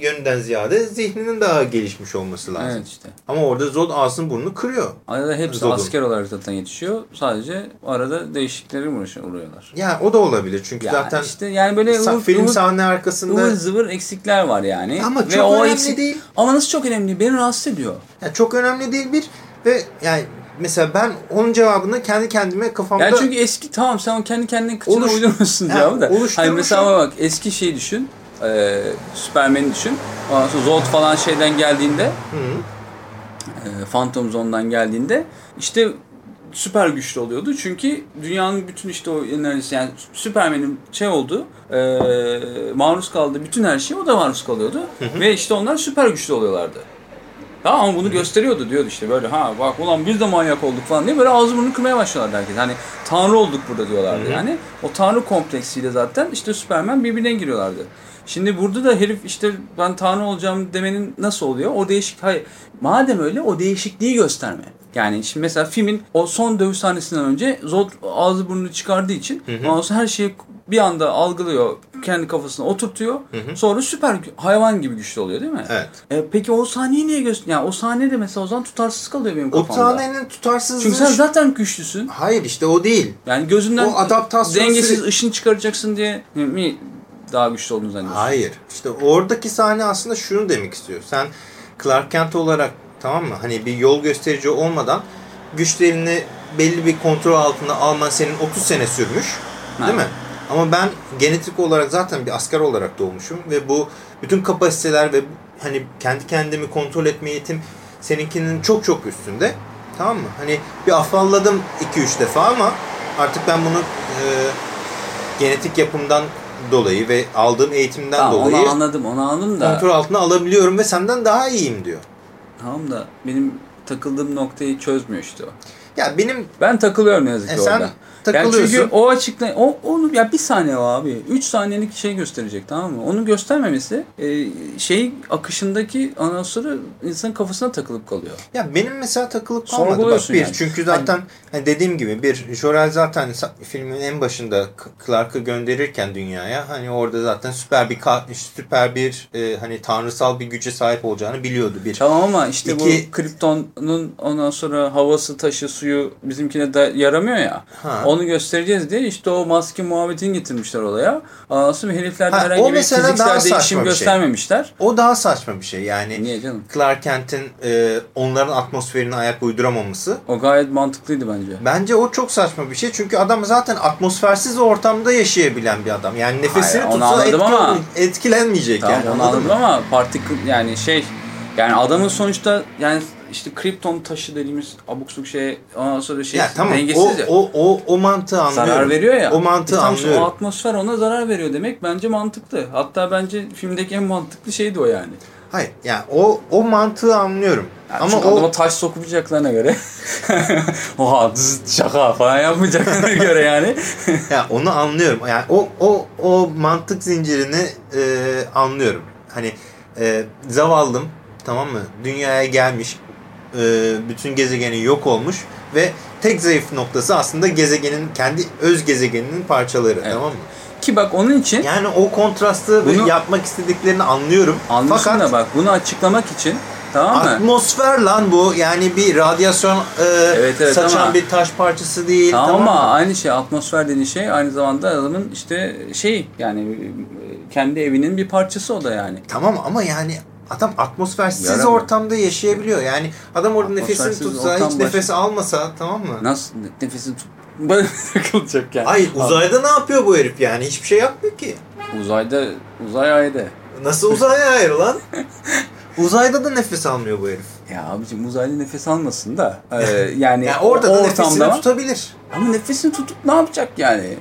yönden ziyade zihninin daha gelişmiş olması lazım. Evet işte. Ama orada Zod ağzını burnunu kırıyor. Arada hepsi Zod'un. asker olarak zaten yetişiyor. Sadece arada değişiklikleri uğruyorlar. Ya o da olabilir çünkü Ya zaten işte yani böyle ıvır, film ıvır, sahne arkasında ıvır zıvır eksikler var yani. ama Ve çok önemli eksik- değil. Ama nasıl çok önemli? Beni rahatsız ediyor. Ya çok önemli değil bir ve yani mesela ben onun cevabını kendi kendime kafamda Yani çünkü eski tamam sen kendi kendine kıçına Oluş- uydurmuşsun cevabı da. Hani mesela ama bak eski şeyi düşün. E, Superman'i düşün. Ondan sonra Zod falan şeyden geldiğinde Hı. e, Phantom Zone'dan geldiğinde işte süper güçlü oluyordu. Çünkü dünyanın bütün işte o enerjisi yani Superman'in şey oldu e, maruz kaldığı bütün her şeye o da maruz kalıyordu. Ve işte onlar süper güçlü oluyorlardı. Tamam ama bunu gösteriyordu diyordu işte böyle ha bak ulan biz de manyak olduk falan diye böyle ağzı burnunu kırmaya başlıyorlardı herkes. Hani tanrı olduk burada diyorlardı Hı hı. yani. O tanrı kompleksiyle zaten işte Superman birbirine giriyorlardı. Şimdi burada da herif işte ben tanrı olacağım demenin nasıl oluyor? O değişik hayır. Madem öyle o değişikliği gösterme. Yani şimdi mesela filmin o son dövüş sahnesinden önce Zod ağzı burnunu çıkardığı için Hı hı. ondan sonra her şeyi bir anda algılıyor, kendi kafasına oturtuyor. hı. Sonra süper hayvan gibi güçlü oluyor değil mi? Evet. E, peki o sahneyi niye göster? Yani o sahne de mesela o zaman tutarsız kalıyor benim O kafamda. sahnenin tutarsızlığı... Çünkü sen zaten güçlüsün. Hayır işte o değil. Yani gözünden O adaptasyon dengesiz süre- ışın çıkaracaksın diye mi daha güçlü olduğunu zannediyorsun? Hayır. İşte oradaki sahne aslında şunu demek istiyor. Sen Clark Kent olarak tamam mı? Hani bir yol gösterici olmadan güçlerini belli bir kontrol altında alman senin 30 sene sürmüş. Değil Ha. mi? Ama ben genetik olarak zaten bir asker olarak doğmuşum ve bu bütün kapasiteler ve hani kendi kendimi kontrol etme yetim seninkinin çok çok üstünde. Tamam mı? Hani bir afalladım 2-3 defa ama artık ben bunu e, genetik yapımdan dolayı ve aldığım eğitimden Tamam, dolayı onu anladım, onu anladım da. kontrol altına alabiliyorum ve senden daha iyiyim diyor. Tamam da benim takıldığım noktayı çözmüyor işte o. Ya benim Ben takılıyorum ne yazık ki E sen orada. Yani takılıyorsun. çünkü o açıkla o onu ya bir saniye o abi. 3 saniyelik şey gösterecek tamam mı? Onu göstermemesi e, şey akışındaki sonra insanın kafasına takılıp kalıyor. Ya benim mesela takılıp kalmadı. Bak bir yani. çünkü zaten hani dediğim gibi bir Jorel zaten filmin en başında Clark'ı gönderirken dünyaya hani orada zaten süper bir süper bir e, hani tanrısal bir güce sahip olacağını biliyordu bir. Tamam ama işte İki- bu Krypton'un ondan sonra havası, taşı, suyu bizimkine de yaramıyor ya. Ha. Onu göstereceğiz diye işte o maske muhabbetini getirmişler olaya. Ondan sonra heriflerde Ha, herhangi bir fiziksel değişim bir şey. göstermemişler. O daha saçma bir şey yani. Niye canım? Clark Kent'in e, onların atmosferine ayak uyduramaması. O gayet mantıklıydı bence. Bence o çok saçma bir şey. Çünkü adam zaten atmosfersiz ortamda yaşayabilen bir adam. Yani nefesini Hayır, tutsa etki- ama- etkilenmeyecek Tamam yani. onu anladım mı? ama partikül yani şey yani adamın sonuçta yani işte kripton taşı dediğimiz abuk subuk şey ondan sonra şey Ya tamam o, dengesiz ya. o, o, o mantığı anlıyorum. zarar veriyor ya. O mantığı E işte anlıyorum. O atmosfer ona zarar veriyor demek bence mantıklı. Hatta bence filmdeki en mantıklı şeydi o yani. Hayır yani o, o mantığı anlıyorum. Yani Ama o adama taş sokumayacaklarına göre oha şaka falan yapmayacaklarına göre yani. ya onu anlıyorum. Yani o o o mantık zincirini e, anlıyorum. Hani e, zavallım tamam mı? Dünyaya gelmiş e, bütün gezegeni yok olmuş ve tek zayıf noktası aslında gezegenin kendi öz gezegeninin parçaları Evet. tamam mı? Ki bak onun için Yani o kontrastı Bunu- yapmak istediklerini anlıyorum. anlıyorsun Fakat da bak bunu açıklamak için tamam mı? atmosfer lan bu. Yani bir radyasyon e, Evet, evet, saçan ama- bir taş parçası değil. Tamam, Tamam, ama aynı şey atmosfer dediğin şey aynı zamanda adamın işte şey yani kendi evinin bir parçası o da yani. Tamam ama yani adam atmosfersiz Yaramıyor. ortamda yaşayabiliyor. Yani adam orada nefesini tutsa, hiç nefes almasa tamam mı? Nasıl nefesini tut takılacak yani. Hayır uzayda ne yapıyor bu herif yani? Hiçbir şey yapmıyor ki. Uzayda uzay ayda. Nasıl uzaya hayır lan? Uzayda da nefes almıyor bu herif. Ya abicim uzaylı nefes almasın da e, yani, Yani orada da nefesini tutabilir. ama nefesini tutup ne yapacak yani?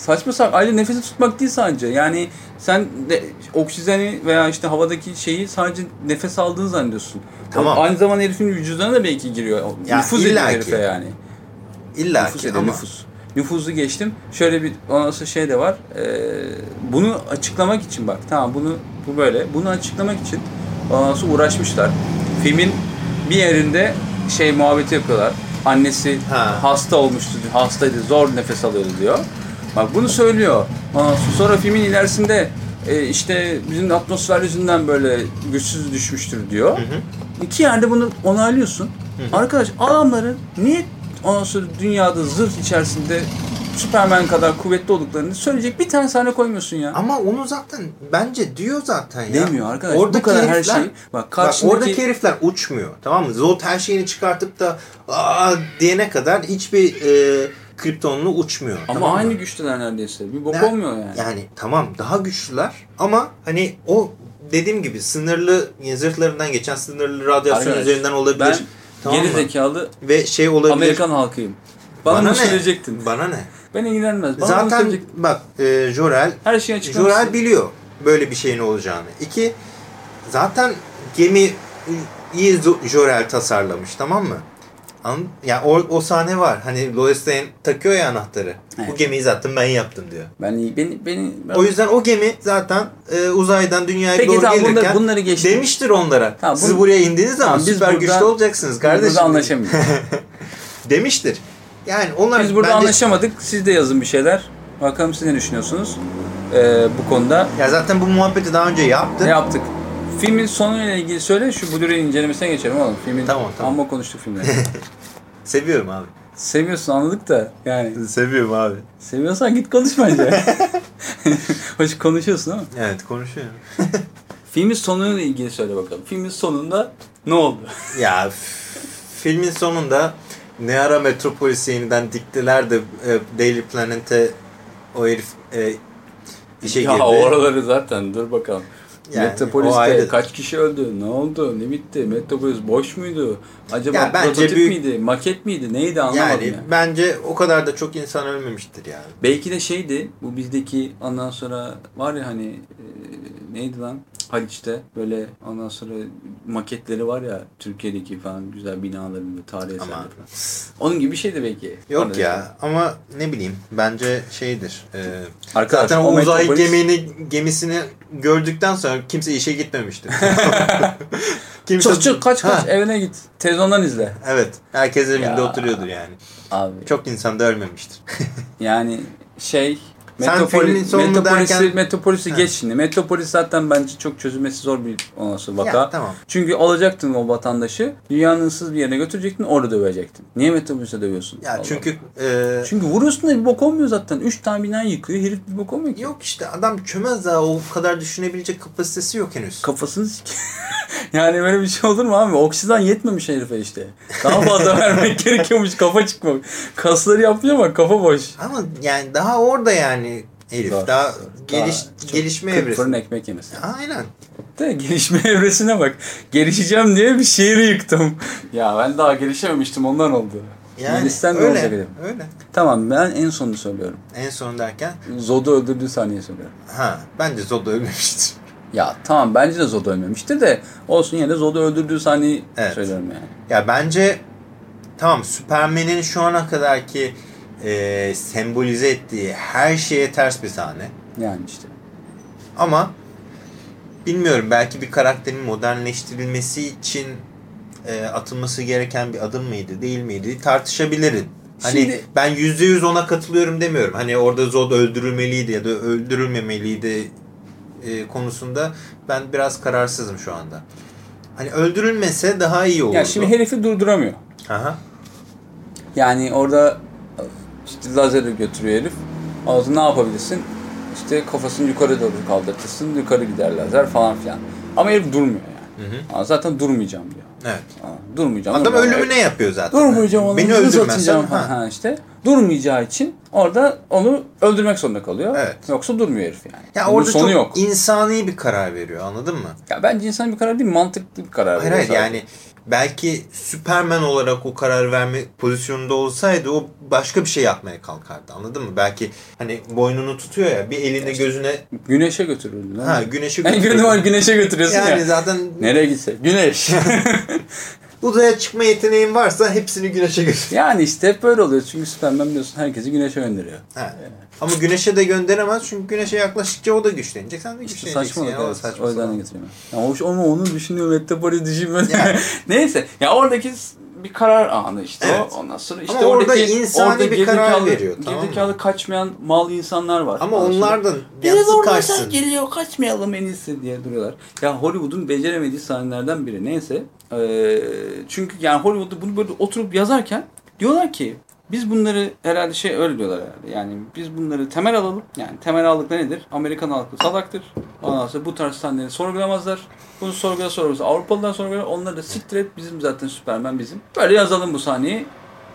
Saçma sapan ayrıca nefesi tutmak değil sadece. Yani sen de oksijeni veya işte havadaki şeyi sadece nefes aldığını zannediyorsun. Tamam. O aynı zamanda herifin vücuduna da belki giriyor. Ya Nüfuz ediyor herife yani. İlla nüfus ki ediyor, ama nüfus. Nüfuzu geçtim. Şöyle bir ondan sonra şey de var. Ee, bunu açıklamak için bak tamam bunu bu böyle. Bunu açıklamak için ondan sonra uğraşmışlar. Filmin bir yerinde şey muhabbeti yapıyorlar. Annesi Ha. hasta olmuştu, hastaydı, zor nefes alıyordu diyor. Bak bunu söylüyor. Ondan sonra- filmin ilerisinde e, işte bizim atmosfer yüzünden böyle güçsüz düşmüştür diyor. Hı hı. İki yerde bunu onaylıyorsun. Arkadaş adamların niye ondan sonra dünyada zırh içerisinde Superman kadar kuvvetli olduklarını söyleyecek bir tane sahne koymuyorsun ya. ama onu zaten bence diyor zaten ya. Demiyor arkadaş. Bu kadar her şey- bak, Bak, karşındaki- oradaki herifler uçmuyor. Tamam mı? Zod her şeyini çıkartıp da aa diyene kadar hiçbir e, kriptonlu uçmuyor. Ama tamam mı? aynı güçteler neredeyse. Bir bok Ya- olmuyor yani. Yani tamam daha güçlüler ama hani o dediğim gibi sınırlı zırhlarından geçen sınırlı radyasyon Arkadaş, üzerinden olabilir. ben tamam geri mı? zekalı Ve şey olabilir. Amerikan halkıyım. Bana, Bana ne? söyleyecektin. Bana ne? Beni ilgilenmez. Bana Zaten bak e, Jorel Her şeyi. Jorel biliyor böyle bir şeyin olacağını. İki zaten gemi iyi Jorel tasarlamış tamam mı? Anladın? Ya o, o sahne var. Hani Lois Lane takıyor ya anahtarı. Bu Evet. gemiyi zaten ben yaptım diyor. Ben beni beni ben- O yüzden o gemi zaten e, uzaydan dünyaya Peki doğru tamam, bunları- gelirken bunları geçtim. demiştir onlara. Tamam, Siz bunu- buraya indiğiniz zaman Tamam, biz süper burada- güçlü olacaksınız biz kardeşim. burada anlaşamıyoruz. demiştir. Yani onlar Biz burada bence- anlaşamadık. Siz de yazın bir şeyler. Bakalım siz ne düşünüyorsunuz ee, bu konuda. Ya zaten bu muhabbeti daha önce yaptık. Ne yaptık? Filmin sonuyla ilgili söyle şu Blu-ray incelemesine geçelim oğlum. Filmin Tamam, tamam. amma konuştuk filmleri. Seviyorum abi. Seviyorsun anladık da yani Seviyorum abi. seviyorsan git konuş bence. Hoş konuşuyorsun ama. Evet konuşuyorum. Filmin sonuyla ilgili söyle bakalım. Filmin sonunda ne oldu? Ya f- filmin sonunda ne ara Metropolis'i yeniden diktiler de e, Daily Planet'e o herif e, işe ya girdi. oraları zaten dur bakalım. Yani Metropolis'te kaç kişi öldü? Ne oldu? Ne bitti? Metropolis boş muydu? Acaba Ya bence prototip büyük- miydi? Maket miydi? Neydi anlamadım Yani yani. bence o kadar da çok insan ölmemiştir yani. Belki de şeydi bu bizdeki ondan sonra var ya hani e, neydi lan Haliç'te böyle ondan sonra maketleri var ya Türkiye'deki falan güzel binaların ve tarihi eserleri. Onun gibi bir şeydi belki. yok Orada ya ama ne bileyim bence şeydir. e, Arkadaş, zaten o o uzay Metropolis- gemini gemisini gördükten sonra kimse işe gitmemiştir. kimse Çık çık kaç kaç Ha, evine git. Televizyondan izle. Evet. Herkes evinde Ya. oturuyordur yani. Abi. Çok insan da ölmemiştir. Yani şey Sen Metropolis, filmin sonunu Metropolis'i, derken- Metropolis'i geç şimdi. Metropolis zaten bence çok çözülmesi zor bir olası vaka. Ya, tamam. Çünkü alacaktın o vatandaşı, dünyanın ıssız bir yerine götürecektin, orada dövecektin. Niye Metropolis'e dövüyorsun? Ya Allah çünkü e, Çünkü vuruyorsun da bir bok olmuyor zaten. Üç tane bina yıkıyor, herif bir bok olmuyor ki. yok işte adam çömez daha o kadar düşünebilecek kapasitesi yok henüz. Kafasını yani böyle bir şey olur mu abi? Oksijen yetmemiş herife işte. Daha fazla vermek gerekiyormuş kafa çıkmak. Kasları yapıyor ama kafa boş. Ama yani daha orada yani herif. Zor, daha geliş Daha gelişme evresi. fırın ekmek yemesi. Aynen. De gelişme evresine bak. Gelişeceğim diye bir şehri yıktım. Ya ben daha gelişememiştim ondan oldu. Yani Gelişsen ne öyle, olacak dedim. öyle. Tamam ben en sonunu söylüyorum. En son derken Zod'u öldürdüğü sahneyi söylüyorum. ha bence Zod ölmemiştir. Ya tamam bence de Zod ölmemişti de olsun yine Zod'u öldürdüğü sahneyi Evet. söylüyorum yani. Ya bence tamam Superman'in şu ana kadarki e, sembolize ettiği her şeye ters bir sahne. Yani işte. Ama bilmiyorum belki bir karakterin modernleştirilmesi için e, atılması gereken bir adım mıydı değil miydi tartışabiliriz. Hani Şimdi- ben yüzde yüz ona katılıyorum demiyorum. Hani orada Zod öldürülmeliydi ya da öldürülmemeliydi e, konusunda ben biraz kararsızım şu anda. Hani öldürülmese daha iyi olurdu. Ya şimdi herifi durduramıyor. Aha. Yani orada işte lazeri götürüyor herif. Ağzı ne yapabilirsin? İşte kafasını yukarı doğru kaldırtırsın, yukarı gider lazer falan filan. Ama herif durmuyor yani. Hı hı. Aa, zaten durmayacağım diyor. Evet. Aa, durmayacağım. Adam durmayacağım. ölümüne yapıyor zaten. Durmayacağım onu. Beni öldürmezsen. Ha. Ha. işte. Durmayacağı için orada onu öldürmek zorunda kalıyor. Evet. Yoksa durmuyor herif yani. Ya Bunun orada sonu çok yok. insani bir karar veriyor anladın mı? Ya bence insan bir karar değil, mantıklı bir karar. Hayır veriyor hayır yani belki Superman olarak o karar verme pozisyonunda olsaydı o başka bir şey yapmaya kalkardı anladın mı? Belki hani boynunu tutuyor ya bir elini gözüne Güneşe götürürdü. ha götürüyor. kötü var güneşe götürüyorsun Yani ya. zaten Nereye gitse. Güneş. uzaya çıkma yeteneğin varsa hepsini güneşe götür. yani işte hep böyle oluyor. Çünkü Superman biliyorsun herkesi güneşe gönderiyor. Ha. Ama güneşe de gönderemez çünkü güneşe yaklaştıkça o da güçlenecek. Sen de İşte güçleneceksin. saçmalık ya, o evet. saçma O yüzden getiremiyorum. Ya hoş ama onu düşünüyor. Metapori düşünmüyor. Yani. Neyse. Ya oradaki bir karar anı işte Evet. o. Ondan sonra işte Ama orada insani orada bir karar veriyor, tamam? Gerizekalı kaçmayan mal insanlar var. Ama Biraz yatsı oradan kaçsın. geliyor kaçmayalım en iyisi diye duruyorlar. Ya Hollywood'un beceremediği sahnelerden biri. Neyse. Ee, çünkü yani Hollywood'da bunu böyle oturup yazarken diyorlar ki biz bunları herhalde şey öyle diyorlar herhalde. Yani biz bunları temel alalım. Yani temel aldıkları nedir? Amerikan halkı salaktır. Ondan sonra bu tarz sahneleri sorgulamazlar. Bunu sorgula sorgula. Avrupalılar sorgular. Onları da siktir et. Bizim zaten Superman bizim. Böyle yazalım bu sahneyi.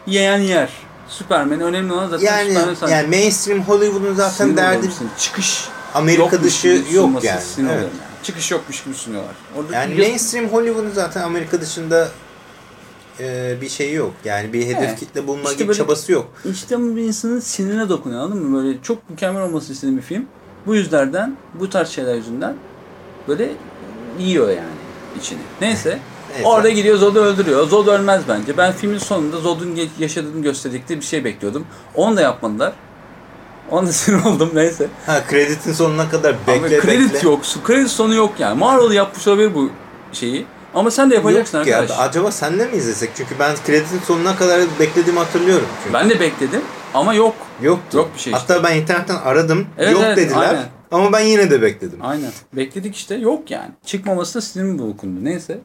Yeyen yer. Superman önemli olan zaten Yani, Superman sahnesi. yani mainstream Hollywood'un zaten Sinir derdi çıkış Amerika yokmuş dışı gibi yok yani. Evet. yani. Çıkış yokmuş gibi sunuyorlar. Orada Yani mainstream Hollywood'un zaten Amerika dışında e, bir şeyi yok. Yani bir hedef Evet. kitle bulma İşte gibi böyle- çabası yok. İşte bu bir insanın sinirine dokunuyor anladın mı? Böyle çok mükemmel olması istediğim bir film. Bu yüzlerden, bu tarz şeyler yüzünden böyle yiyor yani içini. Neyse. Neyse. Orada gidiyor Zod'u öldürüyor. Zod ölmez bence. Ben filmin sonunda Zod'un yaşadığını gösterdikleri bir şey bekliyordum. Onu da yapmadılar. Onu da sinir oldum neyse. Ha kreditin sonuna kadar bekle Ama kredi bekle. yok. Kredi sonu yok yani. Marvel yapmış olabilir bu şeyi. Ama sen de yapacaksın Yok ya, arkadaş. acaba senle mi izlesek? Çünkü ben kredinin sonuna kadar beklediğimi hatırlıyorum. Çünkü. Ben de bekledim ama yok. Yoktu. Yok bir şey Hatta ben internetten aradım. Evet, yok evet, dediler. aynen. Ama ben yine de bekledim. Aynen. Bekledik işte yok yani. Çıkmaması da sinirim dokundu. Neyse.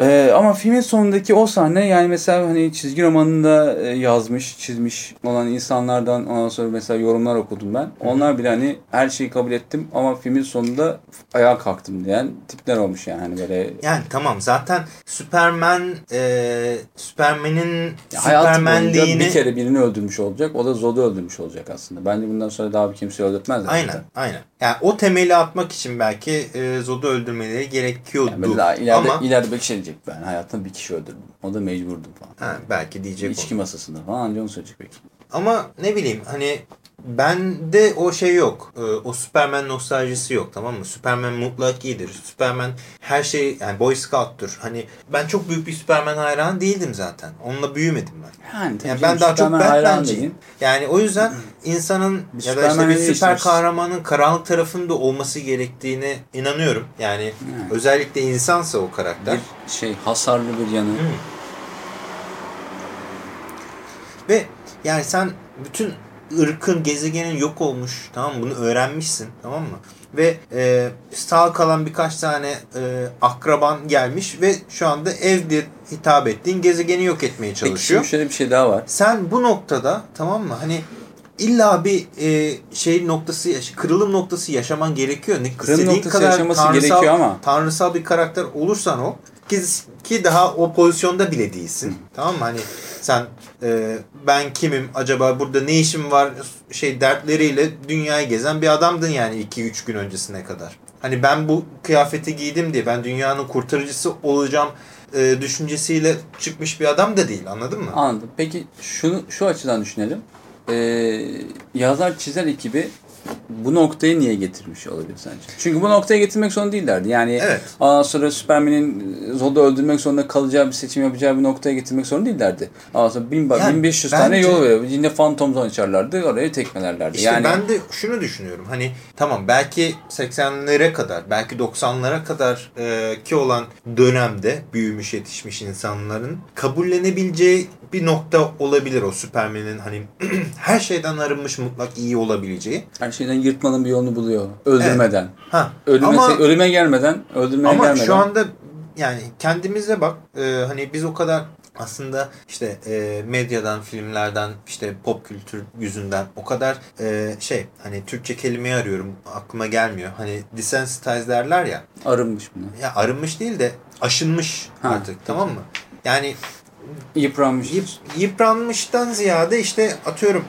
Ee, ama filmin sonundaki o sahne yani mesela hani çizgi romanında e, yazmış, çizmiş olan insanlardan ondan sonra mesela yorumlar okudum ben. Onlar bile hani her şeyi kabul ettim ama filmin sonunda ayağa kalktım diyen tipler olmuş yani hani böyle Yani tamam zaten Superman e, Superman'in Superman'liğini bir kere birini öldürmüş olacak. O da Zod'u öldürmüş olacak aslında. Bence bundan sonra daha bir kimseyi öldürtmez. zaten. Aynen, aynen. Yani o temeli atmak için belki e, Zod'u öldürmeleri gerekiyordu. Yani ileride, Ama ileride bir şey diyecek ben hayatımda bir kişi öldürdüm. O da mecburdum falan. ha, belki diyecek İçki onu. masasında falan anca onu söyleyecek belki. Ama ne bileyim hani bende o şey yok. E, o Superman nostaljisi yok tamam mı? Superman mutlak iyidir. Superman her şey yani Boy Scout'tur. Hani ben çok büyük bir Superman hayranı değildim zaten. Onunla büyümedim ben. Yani, Yani ben daha çok Superman hayran Batman'ciyim. Yani o yüzden insanın Bir ya da işte bir süper işte. kahramanın karanlık tarafında olması gerektiğine inanıyorum. Yani özellikle insansa o karakter. Bir şey hasarlı bir yanı. Hı. Ve yani sen bütün ırkın, gezegenin yok olmuş tamam mı? Bunu öğrenmişsin tamam mı? Ve e, sağ kalan birkaç tane e, akraban gelmiş ve şu anda ev diye hitap ettiğin gezegeni yok etmeye Peki çalışıyor. şimdi şöyle bir şey daha var. Sen bu noktada tamam mı? Hani illa bir e, şey noktası, kırılım noktası yaşaman gerekiyor. Ne, Kırılım noktası yaşaması tanrısal- gerekiyor ama. Tanrısal bir karakter olursan o ki, ki daha o pozisyonda bile değilsin. Tamam mı? Hani sen e, ben kimim acaba burada ne işim var şey dertleriyle dünyayı gezen bir adamdın yani 2-3 gün öncesine kadar. Hani ben bu kıyafeti giydim diye ben dünyanın kurtarıcısı olacağım e, düşüncesiyle çıkmış bir adam da değil anladın mı? Anladım. Peki şunu şu açıdan düşünelim. Ee, yazar çizer ekibi bu noktayı niye getirmiş olabilir sence? Çünkü bu noktaya getirmek zorunda değillerdi. Yani Evet. ondan sonra Superman'in Zod'u öldürmek zorunda kalacağı bir seçim yapacağı bir noktaya getirmek zorunda değillerdi. Sonra bin, Yani 1500 tane bence- yol veriyor. Yine Phantom Zone açarlardı. Oraya tekmelerlerdi. İşte yani ben de şunu düşünüyorum. Hani tamam belki 80'lere kadar belki 90'lara kadar e, ki olan dönemde büyümüş yetişmiş insanların kabullenebileceği bir nokta olabilir o Superman'in hani her şeyden arınmış mutlak iyi olabileceği. her şeyden yırtmanın bir yolunu buluyor. Öldürmeden. Ha Ölüme, ama ölüme gelmeden, öldürmeye ama gelmeden. şu anda yani kendimize bak e, hani biz o kadar aslında işte e, medyadan, filmlerden, işte pop kültür yüzünden o kadar e, şey hani Türkçe kelimeyi arıyorum aklıma gelmiyor. Hani desensitize derler ya. arınmış buna. Ya arınmış değil de aşınmış Ha, artık tamam mı? Yani Yıpranmış. yıp, yıpranmıştan ziyade işte atıyorum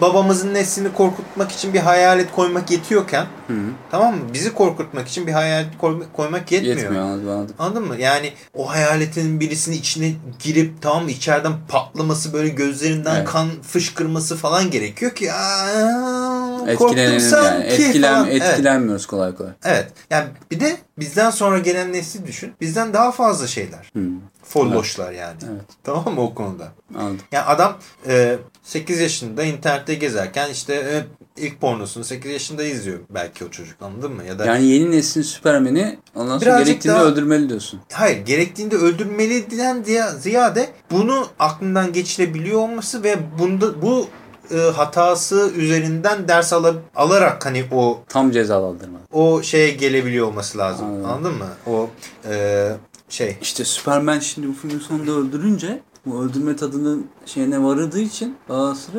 babamızın neslini korkutmak için bir hayalet koymak yetiyorken Hı -hı. tamam mı? Bizi korkutmak için bir hayalet koy- koymak yetmiyor. Yetmiyor anladım, anladım. Anladın mı? Yani o hayaletin birisinin içine girip tamam içeriden patlaması böyle gözlerinden Evet. kan fışkırması falan gerekiyor ki "Aa, korktum sanki yani. Etkilen, falan. Evet. etkilenmiyoruz kolay kolay. Evet. Yani bir de bizden sonra gelen nesli düşün. Bizden daha fazla şeyler. Hı. Folloşlar yani. Evet. Tamam mı o konuda? Anladım. Yani adam e, 8 yaşında internette gezerken işte e, ilk pornosunu 8 yaşında izliyor belki o çocuk anladın mı? Ya da Yani yeni neslin Süpermen'i ondan sonra gerektiğinde daha- öldürmeli diyorsun. Hayır gerektiğinde öldürmeliden diye ziyade bunu aklından geçirebiliyor olması ve bunda bu e, hatası üzerinden ders ala- alarak hani o Tam cezalandırma. o şeye gelebiliyor olması lazım. Anladım. Anladın mı? O e, şey İşte Superman şimdi bu filmin sonunda öldürünce bu öldürme tadının şeyine varıldığı için daha sonra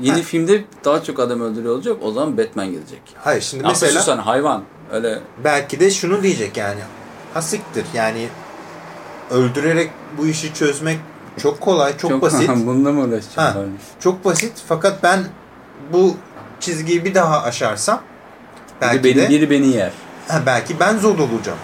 yeni Ha. filmde daha çok adam öldürüyor olacak. O zaman Batman gelecek. hayır şimdi Mesela mesela sen hayvan. Öyle belki de şunu diyecek yani hasiktir yani öldürerek bu işi çözmek çok kolay çok, basit Bununla mı uğraşacağım? Ha. çok basit fakat ben bu çizgiyi bir daha aşarsam Bir belki beni, de biri beni yer. ha, belki ben Zod olacağım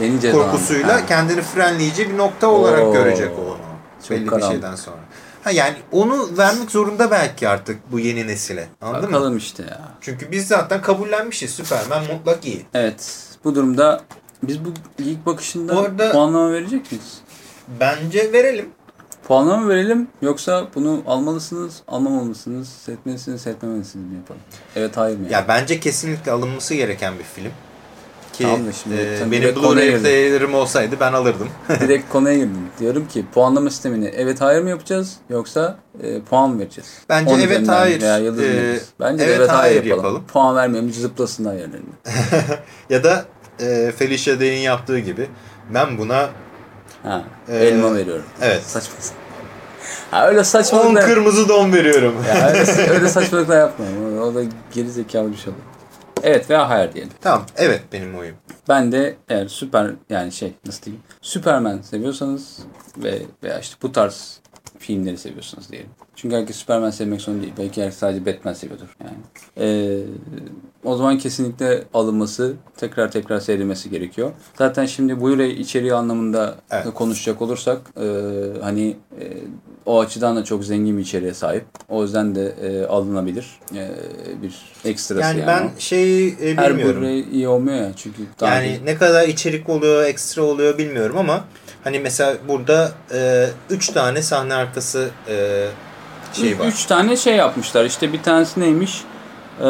Evet, Beni korkusuyla Ha. kendini frenleyici bir nokta olarak Oo, görecek o çok Belli bir karanlık. şeyden sonra. Ha yani onu vermek zorunda belki artık bu yeni nesile. Anladın mı? Bakalım işte ya. Çünkü biz zaten kabullenmişiz. Süperman mutlak iyi. Evet. Bu durumda biz bu ilk bakışında Orada- puanlama verecek miyiz? Bence verelim. Puanlama mı verelim yoksa bunu almalısınız, almamalısınız, seyretmelisiniz, seyretmemelisiniz mi yapalım? Evet hayır mı? yani? Ya bence kesinlikle alınması gereken bir film. Ki Tamam şimdi e, benim Blu-ray player'ım olsaydı ben alırdım. Direkt konuya girdim. Diyorum ki puanlama sistemini evet hayır mı yapacağız yoksa e, puan mı vereceğiz? Bence evet, hayır. Veya yıldız Ee? Bence evet, evet hayır, hayır yapalım. yapalım. Puan vermeyelim zıplasınlar yerlerine. ya da e, Felicia Day'in yaptığı gibi ben buna Ha, Ee, elma veriyorum. evet. Saçma. Ha öyle 10 saçmalıkla... kırmızı don veriyorum. Ya öyle, öyle saçmalıkla yapma. O, o da geri zekalı bir şey olur. Evet veya hayır diyelim. tamam evet benim oyum. Ben de eğer süper yani şey nasıl diyeyim Superman seviyorsanız ve veya işte bu tarz filmleri seviyorsanız diyelim. Çünkü herkes Superman sevmek zorunda değil. Belki herkes sadece Batman seviyordur. Yani. Ee, o zaman kesinlikle alınması, tekrar tekrar seyredilmesi gerekiyor. Zaten şimdi Blu-ray içeriği anlamında Evet. konuşacak olursak e, hani e, o açıdan da çok zengin bir içeriğe sahip. O yüzden de e, alınabilir. E, bir ekstrası yani. Yani ben şeyi e, Her bilmiyorum. Blu-ray iyi olmuyor ya çünkü Yani ne kadar içerik oluyor, ekstra oluyor bilmiyorum ama hani mesela burada 3 tane sahne arkası e, şey var. Üç tane şey yapmışlar. İşte bir tanesi neymiş? Ee,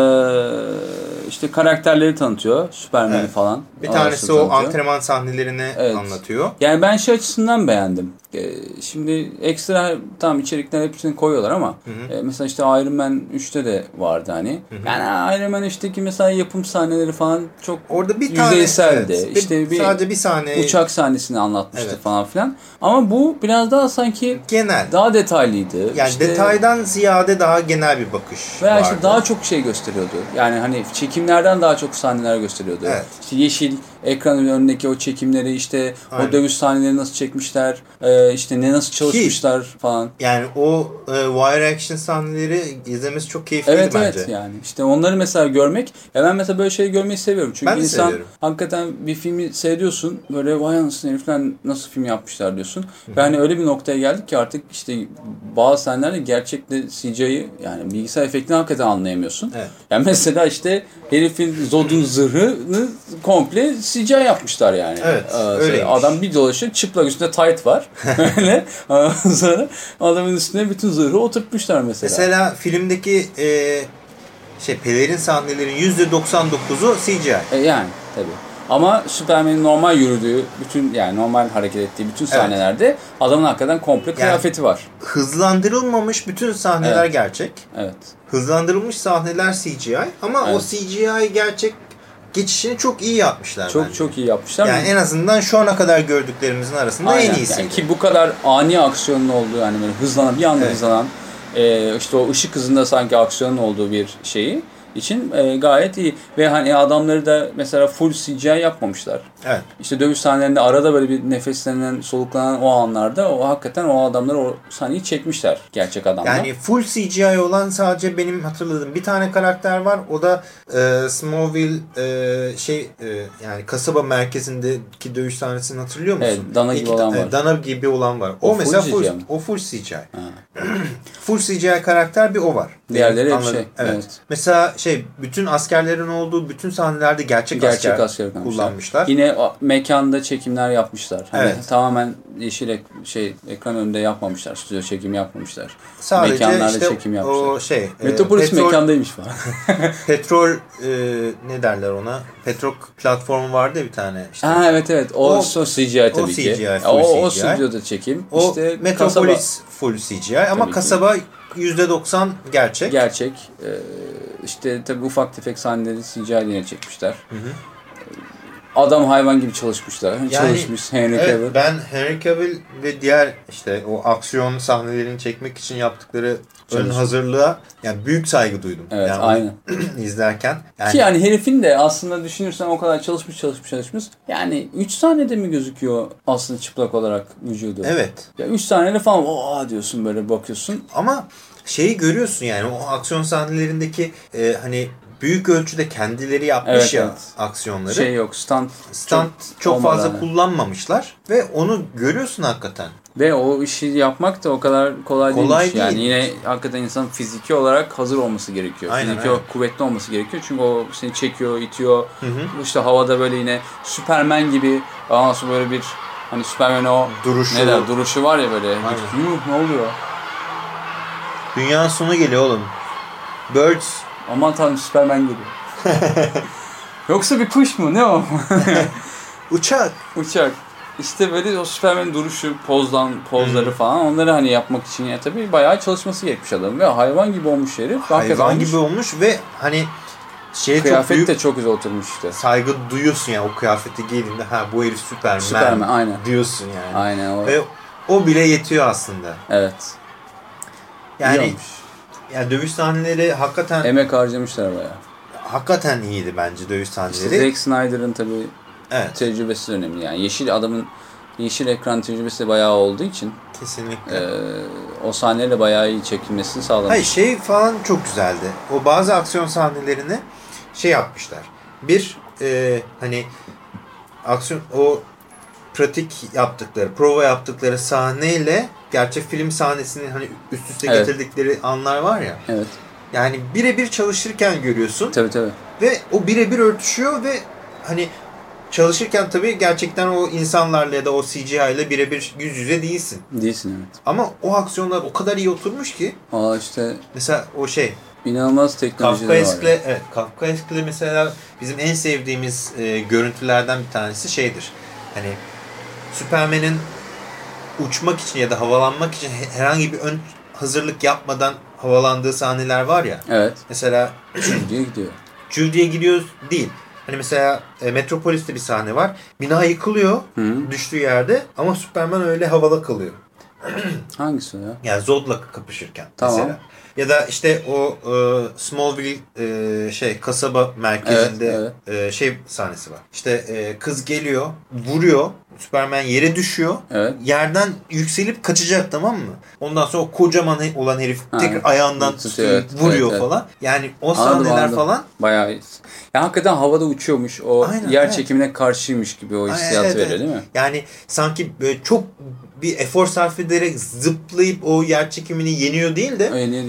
işte karakterleri tanıtıyor. Superman'i Evet. falan. Bir tanesi o tanıtıyor. antrenman sahnelerini Evet. anlatıyor. Yani ben şey açısından beğendim. Ee, şimdi ekstra tam içerikler hepsini koyuyorlar ama e, mesela işte Iron Man 3'te de vardı hani. Yani Iron Man 3'teki mesela yapım sahneleri falan çok Orada bir tane yüzeyseldi. evet, bir- işte bir sadece bir sahne uçak sahnesini anlatmıştı Evet. falan filan. Ama bu biraz daha sanki genel. daha detaylıydı. yani İşte- detaydan ziyade daha genel bir bakış Veya vardı. işte daha çok şey gösteriyordu. Yani hani çekimlerden daha çok sahneler gösteriyordu. Evet. İşte yeşil ekranın önündeki o çekimleri işte Aynen. o dövüş sahneleri nasıl çekmişler, e, işte ne nasıl çalışmışlar falan. Yani o e, wire action sahneleri izlemesi çok keyifliydi Evet bence. evet yani işte onları mesela görmek ya ben mesela böyle şey görmeyi seviyorum. Çünkü Ben insan seviyorum. hakikaten bir filmi seyrediyorsun böyle vay anasını herifler nasıl film yapmışlar diyorsun. Ve hani öyle bir noktaya geldik ki artık işte bazı sahnelerde gerçekte CGI'yi yani bilgisayar efektini hakikaten anlayamıyorsun. Evet. Yani mesela işte herifin Zod'un zırhını komple CGI yapmışlar yani. Evet, Ee, öyleymiş. Adam bir dolaşıyor çıplak üstünde tight var. Öyle. Sonra adamın üstüne bütün zırhı oturtmuşlar mesela. Mesela filmdeki e, şey pelerin sahnelerin %99'u CGI. E yani tabii. Ama Superman'in normal yürüdüğü, bütün yani normal hareket ettiği bütün sahnelerde adamın hakikaten komple kıyafeti var. Hızlandırılmamış bütün sahneler Evet. gerçek. Evet. Hızlandırılmış sahneler CGI ama o Evet. CGI gerçek geçişini çok iyi yapmışlar Çok bence. çok iyi yapmışlar. Yani en azından şu ana kadar gördüklerimizin arasında Aynen. en iyisi. Yani ki bu kadar ani aksiyonun olduğu yani böyle hızlanan bir anda Evet. hızlanan e, işte o ışık hızında sanki aksiyonun olduğu bir şeyi için e, gayet iyi. Ve hani adamları da mesela full CGI yapmamışlar. Evet. İşte dövüş sahnelerinde arada böyle bir nefeslenen, soluklanan o anlarda o hakikaten o adamları o sahneyi çekmişler gerçek adamlar. Yani full CGI olan sadece benim hatırladığım bir tane karakter var. O da e, Smallville e, şey e, yani kasaba merkezindeki dövüş sahnesini hatırlıyor musun? Evet, Dana gibi İki- olan e, var. Dana gibi olan var. O, O full mesela full, mi? o full CGI. full CGI karakter bir o var. Diğerleri hep şey, Evet. evet. Mesela şey bütün askerlerin olduğu bütün sahnelerde gerçek, gerçek asker, asker kullanmışlar. Yine o mekanda çekimler yapmışlar. Hani Evet. tamamen yeşil ek- şey ekran önünde yapmamışlar. Stüdyo çekim yapmamışlar. Sadece Mekanlarda işte çekim yapmışlar. o şey e, Metropolis petrol, mekandaymış falan. petrol e, ne derler ona? Petrol platformu vardı ya bir tane. işte. ha evet evet. O, O- o CGI tabii o ki. CGI, full o, o CGI. stüdyoda çekim. O işte Metropolis kasaba full CGI ama Tabii ki. Kasaba %90 gerçek. gerçek. Ee, işte tabii ufak tefek sahneleri CGI ile çekmişler. Adam hayvan gibi çalışmışlar. Çalışmış Henry evet, Cavill. ben Henry Cavill ve diğer işte o aksiyon sahnelerini çekmek için yaptıkları ön Çalışmış. hazırlığa yani büyük saygı duydum. Evet yani aynen. izlerken. Yani Ki yani herifin de aslında düşünürsen o kadar çalışmış çalışmış çalışmış. Yani 3 sahnede mi gözüküyor aslında çıplak olarak vücudu? evet. Ya 3 sahnede falan oha diyorsun böyle bakıyorsun. Ama şeyi görüyorsun yani o aksiyon sahnelerindeki e, hani büyük ölçüde kendileri yapmış Evet, ya evet. aksiyonları. Şey yok stunt. Stunt çok, olmadan fazla yani. kullanmamışlar ve onu görüyorsun hakikaten. Ve o işi yapmak da o kadar kolay, Kolay değilmiş. Yani değil. yine hakikaten insan fiziki olarak hazır olması gerekiyor. Aynen, fiziki evet. kuvvetli olması gerekiyor. Çünkü o seni çekiyor, itiyor. İşte havada böyle yine Superman gibi sonra böyle bir Hani Superman'in o Duruşu. ne der, duruşu var ya böyle. Yuh ne oluyor? Dünyanın sonu geliyor oğlum. Birds. Aman tanrım Superman geliyor. Yoksa bir kuş mu? Ne o? Uçak. Uçak. İşte böyle o Superman'in duruşu, pozdan, pozları Hmm. falan onları hani yapmak için ya tabii bayağı çalışması gerekmiş adam ve hayvan gibi olmuş herif. Hayvan olmuş. gibi olmuş ve hani çok Kıyafet büyük de çok güzel oturmuş işte. saygı duyuyorsun ya o kıyafeti giydiğinde ha bu herif Superman, Superman, aynen. diyorsun yani. Aynen o. Ve o bile yetiyor aslında. Evet. İyi Yani olmuş. Yani dövüş sahneleri hakikaten Emek harcamışlar bayağı. hakikaten iyiydi bence dövüş İşte sahneleri. Zack Snyder'ın tabii evet, tecrübesi önemli yani. Yeşil adamın yeşil ekran tecrübesi bayağı olduğu için kesinlikle. e, o sahneyle bayağı iyi çekilmesini sağlamış. Hayır şey falan çok güzeldi. O bazı aksiyon sahnelerini şey yapmışlar. Bir e, hani aksiyon o pratik yaptıkları, prova yaptıkları sahneyle gerçek film sahnesini hani üst üste Evet. getirdikleri anlar var ya. Evet. Yani birebir çalışırken görüyorsun Tabii tabii. ve o birebir örtüşüyor ve hani çalışırken tabii gerçekten o insanlarla ya da o CGI ile birebir yüz yüze değilsin. Değilsin evet. Ama o aksiyonlar o kadar iyi oturmuş ki Aa işte mesela o şey inanılmaz teknolojiler var. Kafkaesk'le yani. evet Kafkaesk'le mesela bizim en sevdiğimiz e, görüntülerden bir tanesi şeydir. Hani Superman'in uçmak için ya da havalanmak için he- herhangi bir ön hazırlık yapmadan havalandığı sahneler var ya. Evet. Mesela diye gidiyor. Cüvdiye gidiyoruz değil. Hani mesela e, Metropolis'te bir sahne var. Bina yıkılıyor Hı. düştüğü yerde ama Superman öyle havada kalıyor. Hangisi ya? Yani Zod'la kapışırken Tamam. mesela. Ya da işte o e, Smallville e, şey kasaba merkezinde e, şey sahnesi var. İşte e, kız geliyor, vuruyor. Superman yere düşüyor. Evet. Yerden yükselip kaçacak tamam mı? Ondan sonra o kocaman olan herif Ha, tekrar ayağından tutuyor, evet, vuruyor evet, falan. Yani o Anladım, sahneler anladım. falan Bayağı. Ya hakikaten havada uçuyormuş. O Aynen, yer evet. çekimine karşıymış gibi o Ay, hissiyatı evet, veriyor evet. değil mi? Yani sanki böyle çok bir efor sarf ederek zıplayıp o yer çekimini yeniyor değil de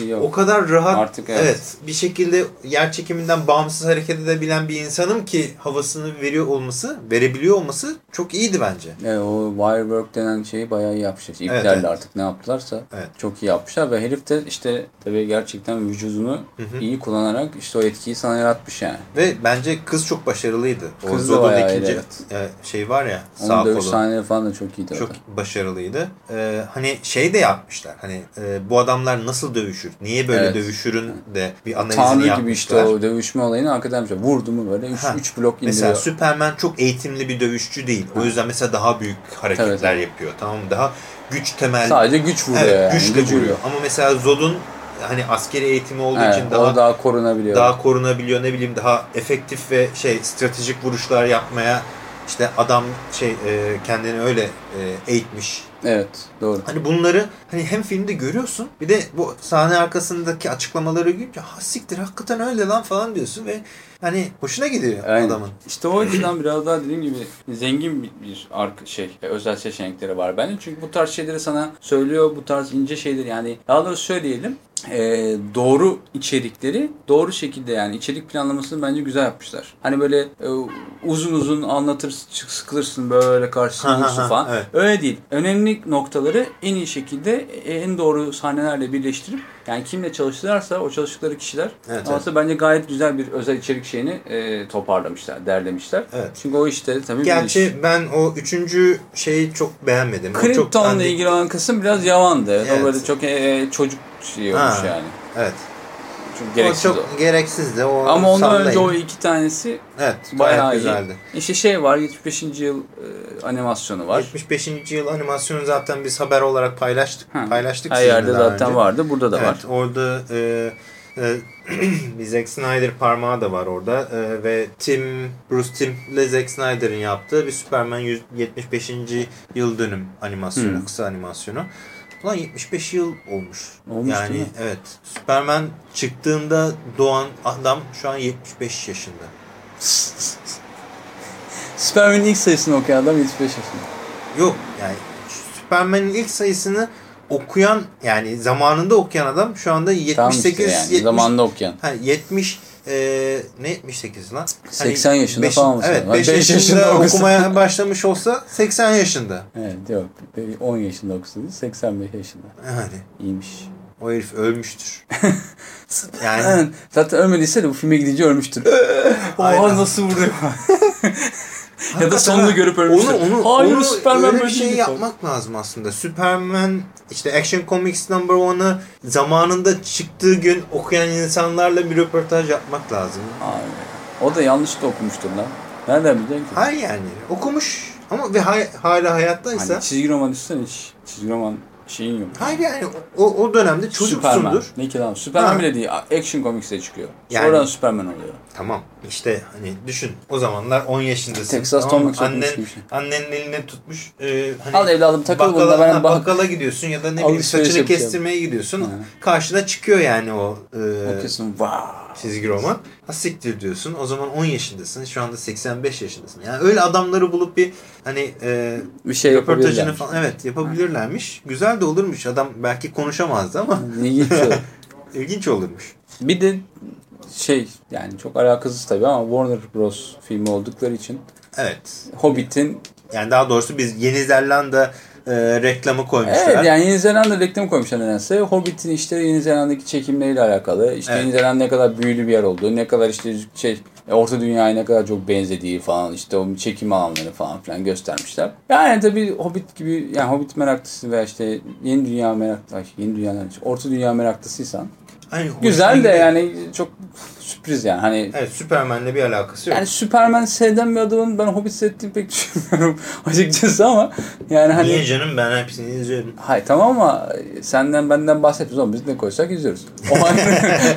yok. o kadar rahat Artık evet. evet. bir şekilde yer çekiminden bağımsız hareket edebilen bir insanım ki havasını veriyor olması, verebiliyor olması çok iyiydi bence. Evet, o wirework denen şeyi bayağı iyi yapmışlar. İplerle Evet, evet. artık ne yaptılarsa Evet. çok iyi yapmışlar ve herif de işte tabii gerçekten vücudunu Hı hı. iyi kullanarak işte o etkiyi sana yaratmış yani. Ve bence kız çok başarılıydı. O Kız da Zod'un bayağı ikinci iyiydi, e, şey var ya Onun sağ dövüş kolu. sahneleri falan da çok iyiydi. Çok orada. başarılıydı. Ee, hani şey de yapmışlar. Hani e, bu adamlar nasıl dövüşür? Niye böyle Evet. dövüşürün de bir analizini Tanrı yapmışlar. gibi işte o dövüşme olayını hakikaten yapmışlar. Vurdu mu böyle 3 Ha. blok indiriyor. Mesela Superman çok eğitimli bir dövüşçü değil. O yüzden mesela daha büyük hareketler Evet. yapıyor. Tamam mı? Daha güç temelli. Sadece güç vuruyor evet, yani. güçle gücüyle. vuruyor. Ama mesela Zod'un hani askeri eğitimi olduğu Evet, için daha daha korunabiliyor. daha korunabiliyor ne bileyim daha efektif ve şey stratejik vuruşlar yapmaya işte adam şey e, kendini öyle e, eğitmiş. Evet doğru. Hani bunları hani hem filmde görüyorsun bir de bu sahne arkasındaki açıklamaları görünce ha siktir hakikaten öyle lan falan diyorsun ve hani hoşuna gidiyor Aynen. adamın. İşte o yüzden biraz daha dediğim gibi zengin bir, bir arka şey özel seçenekleri var bence. Çünkü bu tarz şeyleri sana söylüyor. Bu tarz ince şeyler yani daha doğrusu söyleyelim. E, doğru içerikleri doğru şekilde yani içerik planlamasını bence güzel yapmışlar. Hani böyle e, uzun uzun anlatırsın, çık- sıkılırsın böyle karşısına ha, falan. evet. Öyle değil. Önemli noktaları en iyi şekilde e, en doğru sahnelerle birleştirip yani kimle çalıştılarsa o çalıştıkları kişiler Evet, aslında bence gayet güzel bir özel içerik şeyini e, toparlamışlar, derlemişler. Evet. Çünkü o işte tabii bir iş. Gerçi ben o üçüncü şeyi çok beğenmedim. Krypton'la ilgili olan kısım biraz yavandı. Evet. O böyle çok e, çocuk şey olmuş Ha. yani. Evet. Çok gereksiz o çok o. gereksizdi. O Ama ondan sallayın. önce o iki tanesi Evet. bayağı Bayağı iyi. güzeldi. İşte şey var 75. yıl e, animasyonu var. 75. yıl animasyonu zaten biz haber olarak paylaştık. Ha. Paylaştık Her yerde zaten önce. vardı. Burada da evet, var. Orada e, e, Zack Snyder parmağı da var orada E, ve Tim Bruce Tim ile Zack Snyder'ın yaptığı bir Superman 100 75. yıl dönüm animasyonu, Hmm. kısa animasyonu. Ulan 75 yıl olmuş. Olmuş yani değil mi? evet. Superman çıktığında doğan adam şu an 75 yaşında. Superman'in ilk sayısını okuyan adam 75 yaşında. Yok yani Superman'in ilk sayısını okuyan yani zamanında okuyan adam şu anda 78 Tamam işte yani 70 zamanında okuyan. hani 70 e, ne 78 lan? 80 yaşında beş- falan olması Evet lazım. 5 Beş yaşında, yaşında okumaya başlamış olsa 80 yaşında. Evet yok. 10 yaşında okusun 85 yaşında. Yani İyiymiş. o herif ölmüştür. yani Zaten ölmediyse de bu filme gidince ölmüştür. Oha nasıl vuruyor. ya da sonunu görüp ölmüştür. Onu, onu, Hayır onu Superman öyle bir şey değil. yapmak lazım aslında. Superman işte Action Comics number one'ı zamanında çıktığı gün okuyan insanlarla bir röportaj yapmak lazım. Abi, o da yanlış da okumuştur lan. Nereden bileceksin ki? Hayır yani okumuş ama ve hay- hala hayattaysa. Hani çizgi roman düşsene hiç. Çizgi roman şeyin yok. Hayır yani o, o dönemde Superman. çocuksundur. Ne ki lan? Superman Ha. bile değil. Action Comics'te çıkıyor. Yani- Sonradan Superman oluyor. Tamam işte hani düşün o zamanlar 10 yaşındasın. Texas tamam mı? Okumuş Annen, gibi şey. annenin eline tutmuş. e, hani Al evladım takıl bakkala, bunda ben bak. bakkala gidiyorsun ya da ne bileyim Alışveriş saçını yapacağım. kestirmeye gidiyorsun. Ha. Karşına çıkıyor yani o, e, O kesin wow. Çizgi roman. Ha siktir diyorsun. O zaman 10 yaşındasın. Şu anda 85 yaşındasın. Yani öyle adamları bulup bir hani e, Bir şey röportajını falan evet yapabilirlermiş. Güzel de olurmuş. Adam belki konuşamazdı ama İlginç olur. ilginç olurmuş. Bir de şey yani çok alakasız tabii ama Warner Bros. filmi oldukları için Evet. Hobbit'in Yani daha doğrusu biz Yeni Zelanda e, reklamı koymuşlar. Evet yani Yeni Zelanda reklamı koymuşlar nedense. Hobbit'in işte Yeni Zelanda'daki çekimleriyle alakalı. İşte Evet. Yeni Zelanda ne kadar büyülü bir yer olduğu, ne kadar işte şey Orta Dünya'ya ne kadar çok benzediği falan işte o çekim alanları falan filan göstermişler. Yani tabii Hobbit gibi yani Hobbit meraklısı veya işte Yeni Dünya meraklısı, Yeni Dünya nerede? Orta Dünya meraklısıysan Hani güzel de yani çok sürpriz yani. Hani Evet Superman'le bir alakası yok. yani Superman seyreden bir adamın ben Hobbit seyrettiğini pek düşünmüyorum açıkçası ama yani hani Niye canım ben hepsini izliyorum. Hay tamam ama senden benden bahsetmiyoruz ama biz ne koysak izliyoruz. O ayrı.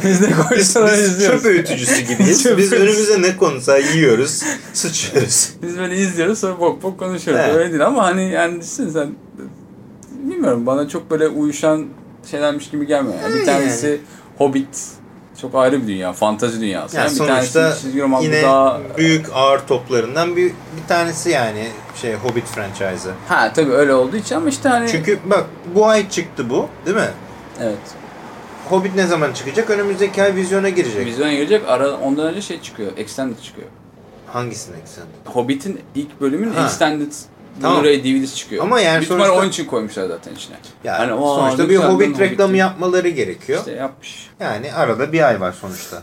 biz ne koysak biz izliyoruz. çöp öğütücüsü gibiyiz. Biz önümüze ne konsa yiyoruz, sıçıyoruz. Biz böyle izliyoruz sonra bok bok konuşuyoruz. Evet. Öyle değil ama hani yani sen bilmiyorum bana çok böyle uyuşan şeylermiş gibi gelmiyor. Yani bir Yani. Hobbit çok ayrı bir dünya, fantazi dünyası. Yani bir sonuçta yine daha... büyük ağır toplarından bir, bir tanesi yani şey Hobbit franchise'ı. Ha tabii öyle olduğu için ama işte hani... Çünkü bak bu ay çıktı bu değil mi? Evet. Hobbit ne zaman çıkacak? Önümüzdeki ay vizyona girecek. Vizyona girecek. Ara, ondan önce şey çıkıyor. Extended çıkıyor. Hangisine sen? Hobbit'in ilk bölümün Ha. Extended Tamam. Blu-ray DVD'si çıkıyor. Ama yani Büyük sonuçta- onun için koymuşlar zaten içine. Yani Hani sonuçta bir Hobbit reklamı Hobbit'im. yapmaları gerekiyor. İşte yapmış. Yani arada bir ay var sonuçta.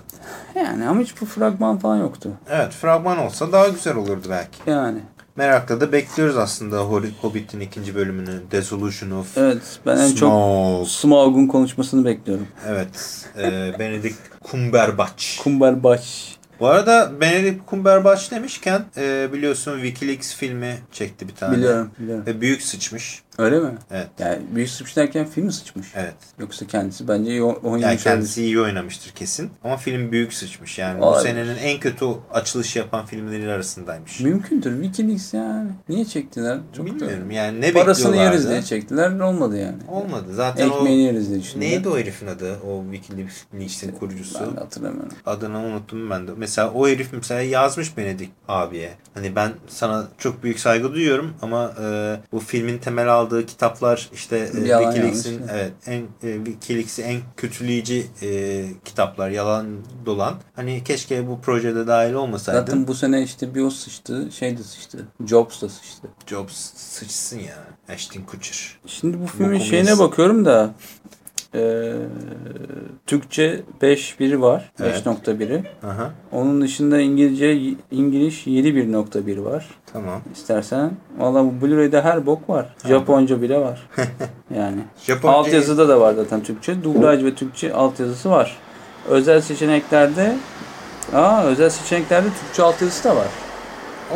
Yani ama hiç bu fragman falan yoktu. Evet fragman olsa daha güzel olurdu belki. Yani. Merakla da bekliyoruz aslında Hobbit- Hobbit'in ikinci bölümünü. Dissolution of Evet ben en çok Smaug. Smaug'un konuşmasını bekliyorum. Evet. E, Benedict Cumberbatch. Kumberbaş. Bu arada Benedict Cumberbatch demişken e, biliyorsun Wikileaks filmi çekti bir tane. Biliyorum biliyorum. Ve büyük sıçmış. Öyle mi? Evet. Yani büyük sıçmış derken film mi sıçmış? Evet. Yoksa kendisi bence iyi oynamış. Yani kendisi iyi oynamıştır kesin. Ama film büyük sıçmış. Yani bu Olabilir. senenin en kötü açılış yapan filmleri arasındaymış. Mümkündür. Wikileaks yani. Niye çektiler? Çok da- Bilmiyorum yani ne Parasını yeriz diye çektiler. Olmadı yani. Olmadı. Zaten Ekmeğini o yeriz diye düşündüler. neydi o herifin adı? O Wikileaks'in kurucusu. Ben hatırlamıyorum. Adını unuttum ben de. Mesela o herif mesela yazmış Benedict abiye. Hani ben sana çok büyük saygı duyuyorum ama e, bu filmin temel aldığı kitaplar işte e, Wikileaks'in evet en e, Wikileaks'i en kötüleyici e, kitaplar yalan dolan. Hani keşke bu projede dahil olmasaydın. Zaten bu sene işte bir o sıçtı, şey de sıçtı. Jobs da sıçtı. Jobs sıçsın ya. Ashton Kutcher. Şimdi bu filmin Bokumu şeyine bakıyorum da e, Türkçe 5.1'i var. Evet. 5.1'i. Aha. Onun dışında İngilizce İngiliz 7.1.1 var. Tamam. İstersen. Valla bu Blu-ray'de her bok var. Japonca bile var. yani. Japonca Altyazıda da var zaten Türkçe. Dublaj ve Türkçe altyazısı var. Özel seçeneklerde Aa özel seçeneklerde Türkçe altyazısı da var.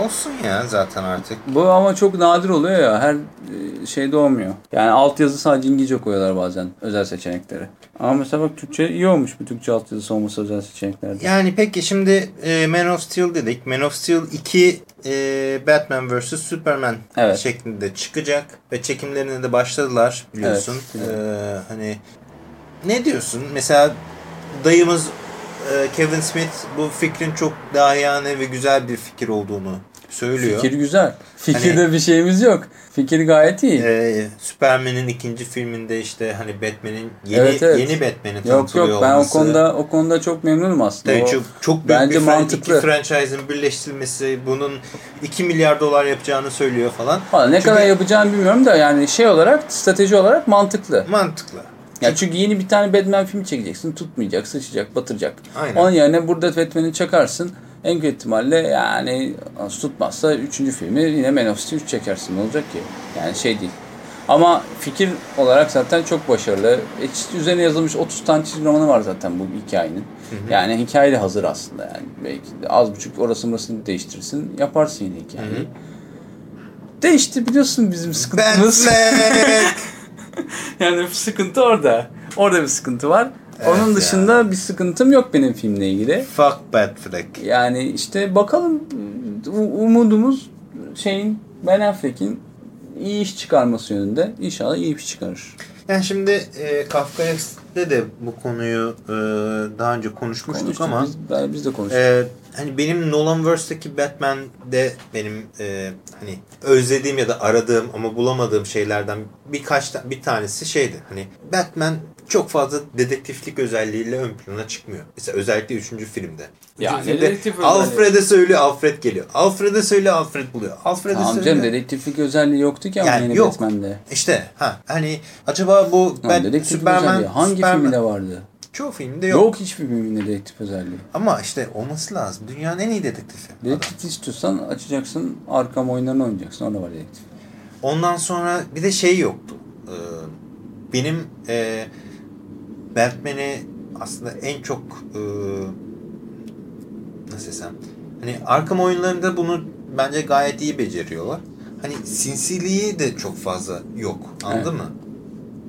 Olsun ya zaten artık. Bu ama çok nadir oluyor ya. Her e, şeyde olmuyor. Yani altyazı sadece İngilizce koyuyorlar bazen özel seçenekleri. Ama mesela bak Türkçe iyi olmuş bir Türkçe altyazısı olması özel seçeneklerde. Yani peki şimdi e, Man of Steel dedik. Man of Steel 2 e, Batman vs. Superman Evet. şeklinde çıkacak. Ve çekimlerine de başladılar biliyorsun. Evet, E, hani ne diyorsun? Mesela dayımız Kevin Smith bu fikrin çok dahiyane ve güzel bir fikir olduğunu söylüyor. Fikir güzel. Fikirde Hani- bir şeyimiz yok. Fikir gayet iyi. Ee, Superman'in ikinci filminde işte hani Batman'in yeni Evet, evet. yeni Batman'i yok tanıtılıyor yok ben o konuda o konuda çok memnunum aslında. O- çok, çok büyük bence bir mantıklı. iki franchise'ın birleştirilmesi bunun 2 milyar dolar yapacağını söylüyor falan. Valla ne Çünkü- kadar yapacağını bilmiyorum da yani şey olarak strateji olarak mantıklı. Mantıklı. Ya çünkü yeni bir tane Batman filmi çekeceksin. Tutmayacak, sıçacak, batıracak. Aynen. Onun yerine burada Batman'i çakarsın. En kötü ihtimalle yani tutmazsa 3. filmi yine Man of Steel 3 çekersin. Ne olacak ki? Yani şey değil. Ama fikir olarak zaten çok başarılı. E, üzerine yazılmış 30 tane çizgi romanı var zaten bu hikayenin. Yani hikaye de hazır aslında yani. Belki az buçuk orası burasını değiştirirsin. Yaparsın yine hikayeyi. Değişti biliyorsun bizim sıkıntımız. Yani sıkıntı orada. Orada bir sıkıntı var. Evet Onun dışında bir sıkıntım yok benim filmle ilgili. Fuck Batfleck. Yani işte bakalım umudumuz şeyin Ben Affleck'in iyi iş çıkarması yönünde. İnşallah iyi iş çıkarır. Yani şimdi e, Kafkaes'te de bu konuyu e, daha önce konuşmuştuk Konuştuk, ama biz, ben- biz de konuştuk. e, hani benim Nolanverse'deki Batman'de benim e, hani özlediğim ya da aradığım ama bulamadığım şeylerden birkaç ta- bir tanesi şeydi. Hani Batman çok fazla dedektiflik özelliğiyle ön plana çıkmıyor. Mesela özellikle 3. filmde. Ya, Üçüncü filmde dedektif Alfred'e söylüyor Alfred geliyor. Alfred'e söylüyor Alfred buluyor. Alfred'e tamam söylüyor. canım dedektiflik özelliği yoktu ki ama Yani yeni yok. Batman'de. İşte ha hani acaba bu ben Superman hangi Superman, filmde vardı? Çoğu filmde yok. Yok, hiçbir filminde dedektif özelliği. Ama işte olması lazım. Dünyanın en iyi dedektifi. Dedektif istiyorsan açacaksın arkam oyunlarını oynayacaksın. Orada var dedektif. Ondan sonra bir de şey yoktu. Ee, benim e, Batman'i aslında en çok e, nasıl desem hani Arkham oyunlarında bunu bence gayet iyi beceriyorlar. Hani sinsiliği de çok fazla yok. Anladın mı?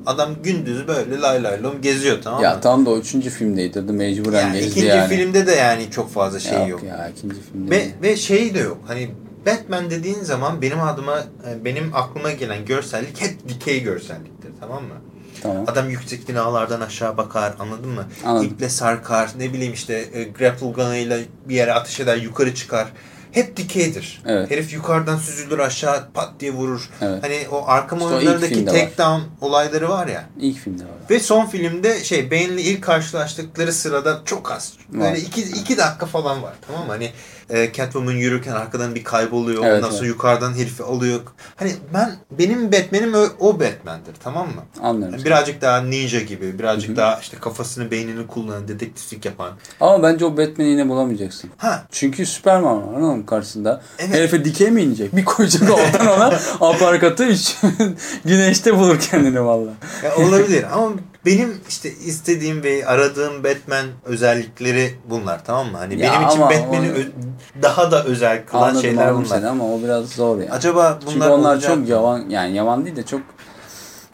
Adam gündüz böyle lay lay lom geziyor tamam Ya mı? tam da o üçüncü filmdeydi. The Mecburen yani gezdi ikinci yani. filmde de yani çok fazla şey yok. yok. ya ikinci filmde. Ve, ve şey de yok. Hani Batman dediğin zaman benim adıma e, benim aklıma gelen görsellik hep dikey görselliktir tamam mı? Tamam. Adam yüksek binalardan aşağı bakar anladın mı? Anladım. İple sarkar ne bileyim işte e, grapple gun'ıyla bir yere ateş eder yukarı çıkar. Hep dikeydir. Evet. Herif yukarıdan süzülür aşağı pat diye vurur. Evet. Hani o İşte ilk oyunlarındaki filmde takedown olayları var ya. İlk filmde var. Ve son filmde şey Bane'le ilk karşılaştıkları sırada çok az. Böyle Var. iki, iki dakika falan var tamam mı? Hani e, Catwoman yürürken arkadan bir kayboluyor. Evet, ondan sonra evet. yukarıdan herifi alıyor. Hani ben benim Batman'im o, o Batman'dir tamam mı? Anlıyorum. Yani birazcık daha ninja gibi, birazcık daha işte kafasını beynini kullanan, dedektiflik yapan. Ama bence o Batman'i yine bulamayacaksın. Ha Çünkü Superman var onun karşısında. Evet. Herife dikey mi inecek? Bir koyacak alttan ona aparkatı hiç güneşte bulur kendini valla. olabilir ama benim işte istediğim ve aradığım Batman özellikleri bunlar tamam mı? Hani Ya benim için Batman'i o- daha da özel kılan Anladım şeyler bunlar. seni ama o biraz zor yani. Acaba bunlar Çünkü onlar olacak çok yavan yani yavan değil de çok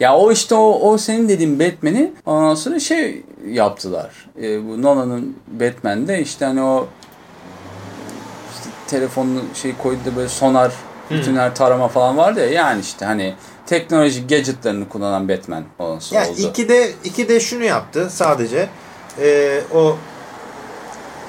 ya o işte o, o senin dediğin Batman'i ondan sonra şey yaptılar. Ee, bu Nolan'ın Batman'de işte hani o telefonunu şey koydu da böyle sonar bütün her tarama falan vardı ya yani işte hani teknoloji gadgetlarını kullanan Batman olası Ya oldu. iki de iki de şunu yaptı sadece Ee, o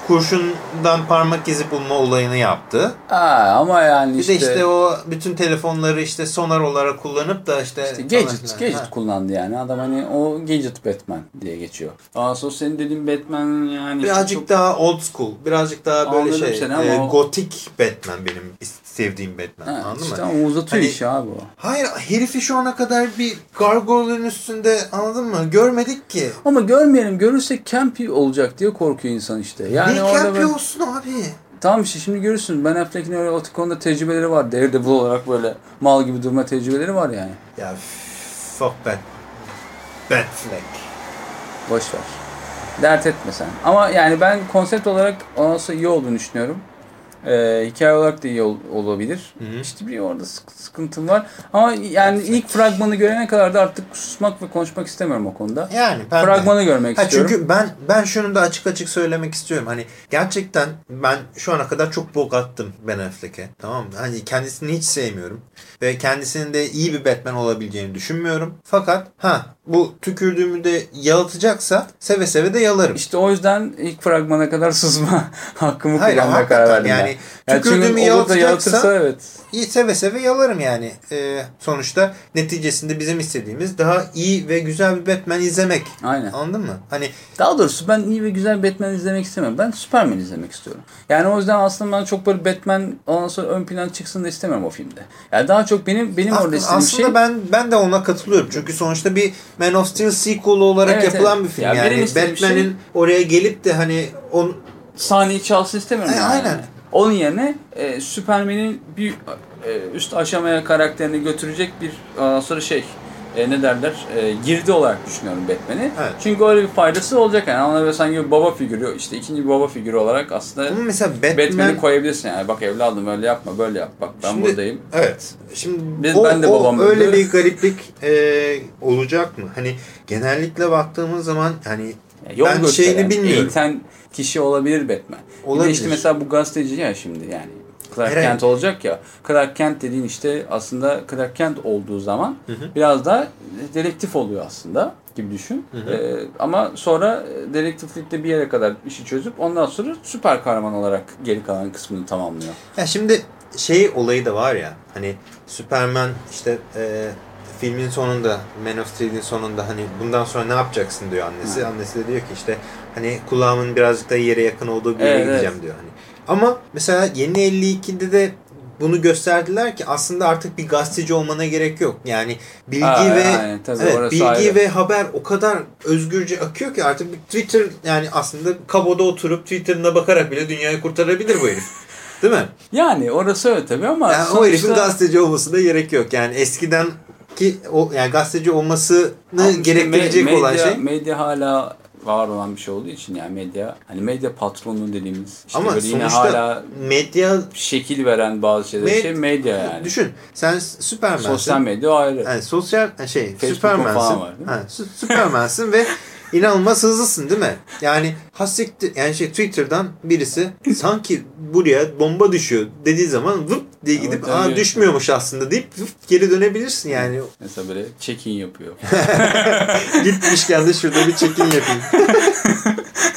kurşundan parmak izi bulma olayını yaptı. Aa, ama yani Bir işte, de işte o bütün telefonları işte sonar olarak kullanıp da işte, işte gadget, gadget Ha. kullandı yani. Adam hani o gadget Batman diye geçiyor. Aa sonra senin dediğin Batman yani işte Birazcık çok- daha old school, birazcık daha böyle Anladım şey, seni ama e, gotik Batman benim sevdiğim Batman. Ha, anladın işte mı? ama uzatıyor Hani- işi abi o. Hayır, herifi şu ana kadar bir gargoyle'ın üstünde anladın mı? Görmedik ki. Ama görmeyelim. Görürsek campy olacak diye korkuyor insan işte. Yani ne orada camp böyle... olsun abi? Tamam işte şimdi görürsün. Ben Affleck'in öyle o konuda tecrübeleri var. Daredevil olarak böyle mal gibi durma tecrübeleri var yani. Ya fuck Bat. Batfleck. Boş ver. Dert etme sen. Ama yani ben konsept olarak ondan iyi olduğunu düşünüyorum. Ee, hikaye olarak da iyi ol- olabilir. Hı hı. İşte bir orada sık- sıkıntım var. Ama yani ilk fragmanı görene kadar da artık susmak ve konuşmak istemiyorum o konuda. Yani ben de. Fragmanı görmek Ha, istiyorum. çünkü ben ben şunu da açık açık söylemek istiyorum. Hani gerçekten ben şu ana kadar çok bok attım Ben Affleck'e. Tamam mı? Hani kendisini hiç sevmiyorum. Ve kendisinin de iyi bir Batman olabileceğini düşünmüyorum. Fakat ha bu tükürdüğümü de yalıtacaksa seve seve de yalarım. İşte o yüzden ilk fragmana kadar susma hakkımı kullanmaya karar verdim yani Yani çünkü tükürdüğümü yalatacaksa evet. iyi seve seve yalarım yani. Ee, sonuçta neticesinde bizim istediğimiz daha iyi ve güzel bir Batman izlemek. Aynen. Anladın mı? Hani Daha doğrusu ben iyi ve güzel Batman izlemek istemiyorum. Ben Superman izlemek istiyorum. Yani o yüzden aslında ben çok böyle Batman ondan sonra ön plan çıksın da istemiyorum o filmde. Yani daha çok benim benim orada aslında, istediğim aslında şey ben ben de ona katılıyorum. Çünkü sonuçta bir Man of Steel sequel olarak Evet, yapılan evet. bir film. Ya yani istediğim Batman'in şey- oraya gelip de hani on sahneyi çalsın istemiyorum. E, yani. aynen. Onun yerine e, Superman'in bir e, üst aşamaya karakterini götürecek bir ondan sonra şey e, ne derler e, girdi olarak düşünüyorum Batman'i. Evet. Çünkü öyle bir faydası olacak yani. Ona böyle sanki bir baba figürü işte ikinci bir baba figürü olarak aslında Ama mesela Batman Batman'i koyabilirsin yani. Bak evladım öyle yapma böyle yap. Bak ben Şimdi- buradayım. Evet. Şimdi Biz- o, ben de o öyle bir gariplik e, olacak mı? Hani genellikle baktığımız zaman hani yol ben şeyini bilmiyorum. eğiten kişi olabilir Batman. Bir Olabilir. de işte mesela bu gazeteci ya şimdi yani. Clark Herhangi- Kent olacak ya. Clark Kent dediğin işte aslında Clark Kent olduğu zaman biraz daha dedektif oluyor aslında gibi düşün. Ee, ama sonra dedektiflikte bir yere kadar işi çözüp ondan sonra süper kahraman olarak geri kalan kısmını tamamlıyor. Ya şimdi şey olayı da var ya hani Superman işte e, filmin sonunda Man of Steel'in sonunda hani bundan sonra ne yapacaksın diyor annesi. Annesi de diyor ki işte hani kulağımın birazcık da yere yakın olduğu bir yere Evet, gideceğim diyor hani. Ama mesela yeni 52'de de bunu gösterdiler ki aslında artık bir gazeteci olmana gerek yok. Yani bilgi Aa, ve aynen, tabii, evet, bilgi ayrı. ve haber o kadar özgürce akıyor ki artık bir Twitter yani aslında kaboda oturup Twitter'ına bakarak bile dünyayı kurtarabilir bu herif. Değil mi? Yani orası öyle tabii ama Yani o herifin sonuçta- gazeteci olmasına gerek yok. Yani eskiden ki o yani gazeteci olmasını işte gerektirecek me- olan şey. Medya hala var olan bir şey olduğu için yani medya hani medya patronu dediğimiz işte Ama böyle yine hala medya şekil veren bazı şeyler Med- şey medya yani. düşün. Sen Superman'sin. Sosyal medya ayrı. Yani sosyal şey Facebook'un Superman'sin. var? Ha, Superman'sin ve inanılmaz hızlısın değil mi? Yani hasiktir yani şey Twitter'dan birisi sanki buraya bomba düşüyor dediği zaman vıp diye gidip Evet, aa düşmüyormuş aslında deyip geri dönebilirsin yani. Mesela böyle check-in yapıyor. Gitmişken de şurada bir check-in yapayım.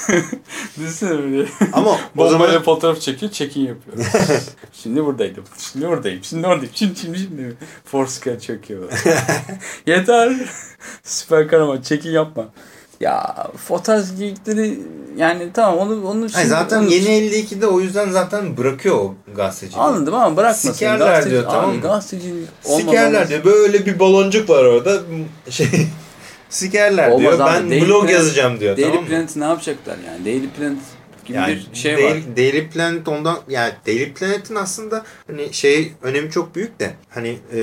Düşünsene böyle. Ama o Bombayla zaman fotoğraf çekiyor, check-in yapıyor. şimdi buradaydım. Şimdi oradayım. Şimdi oradayım. Şimdi şimdi şimdi. Foursquare çöküyor. Yeter. Süper kahraman check-in yapma. Ya fotoğraf geyikleri yani tamam onu onu Hayır, zaten onu- yeni 52'de o yüzden zaten bırakıyor o gazeteciyi. Anladım ama bırakmasın. Sikerler Gazeteci- diyor, tamam mı? Gazeteci Sikerler olmaz. diyor. Böyle bir baloncuk var orada. Şey sikerler Olmaz diyor. abi. Ben Daily blog Planet- yazacağım diyor. Daily tamam mı? Planet'i ne yapacaklar yani? Daily Planet gibi Yani bir şey Daily, var. Daily Planet ondan yani Daily Planet'in aslında hani şey önemi çok büyük de hani e,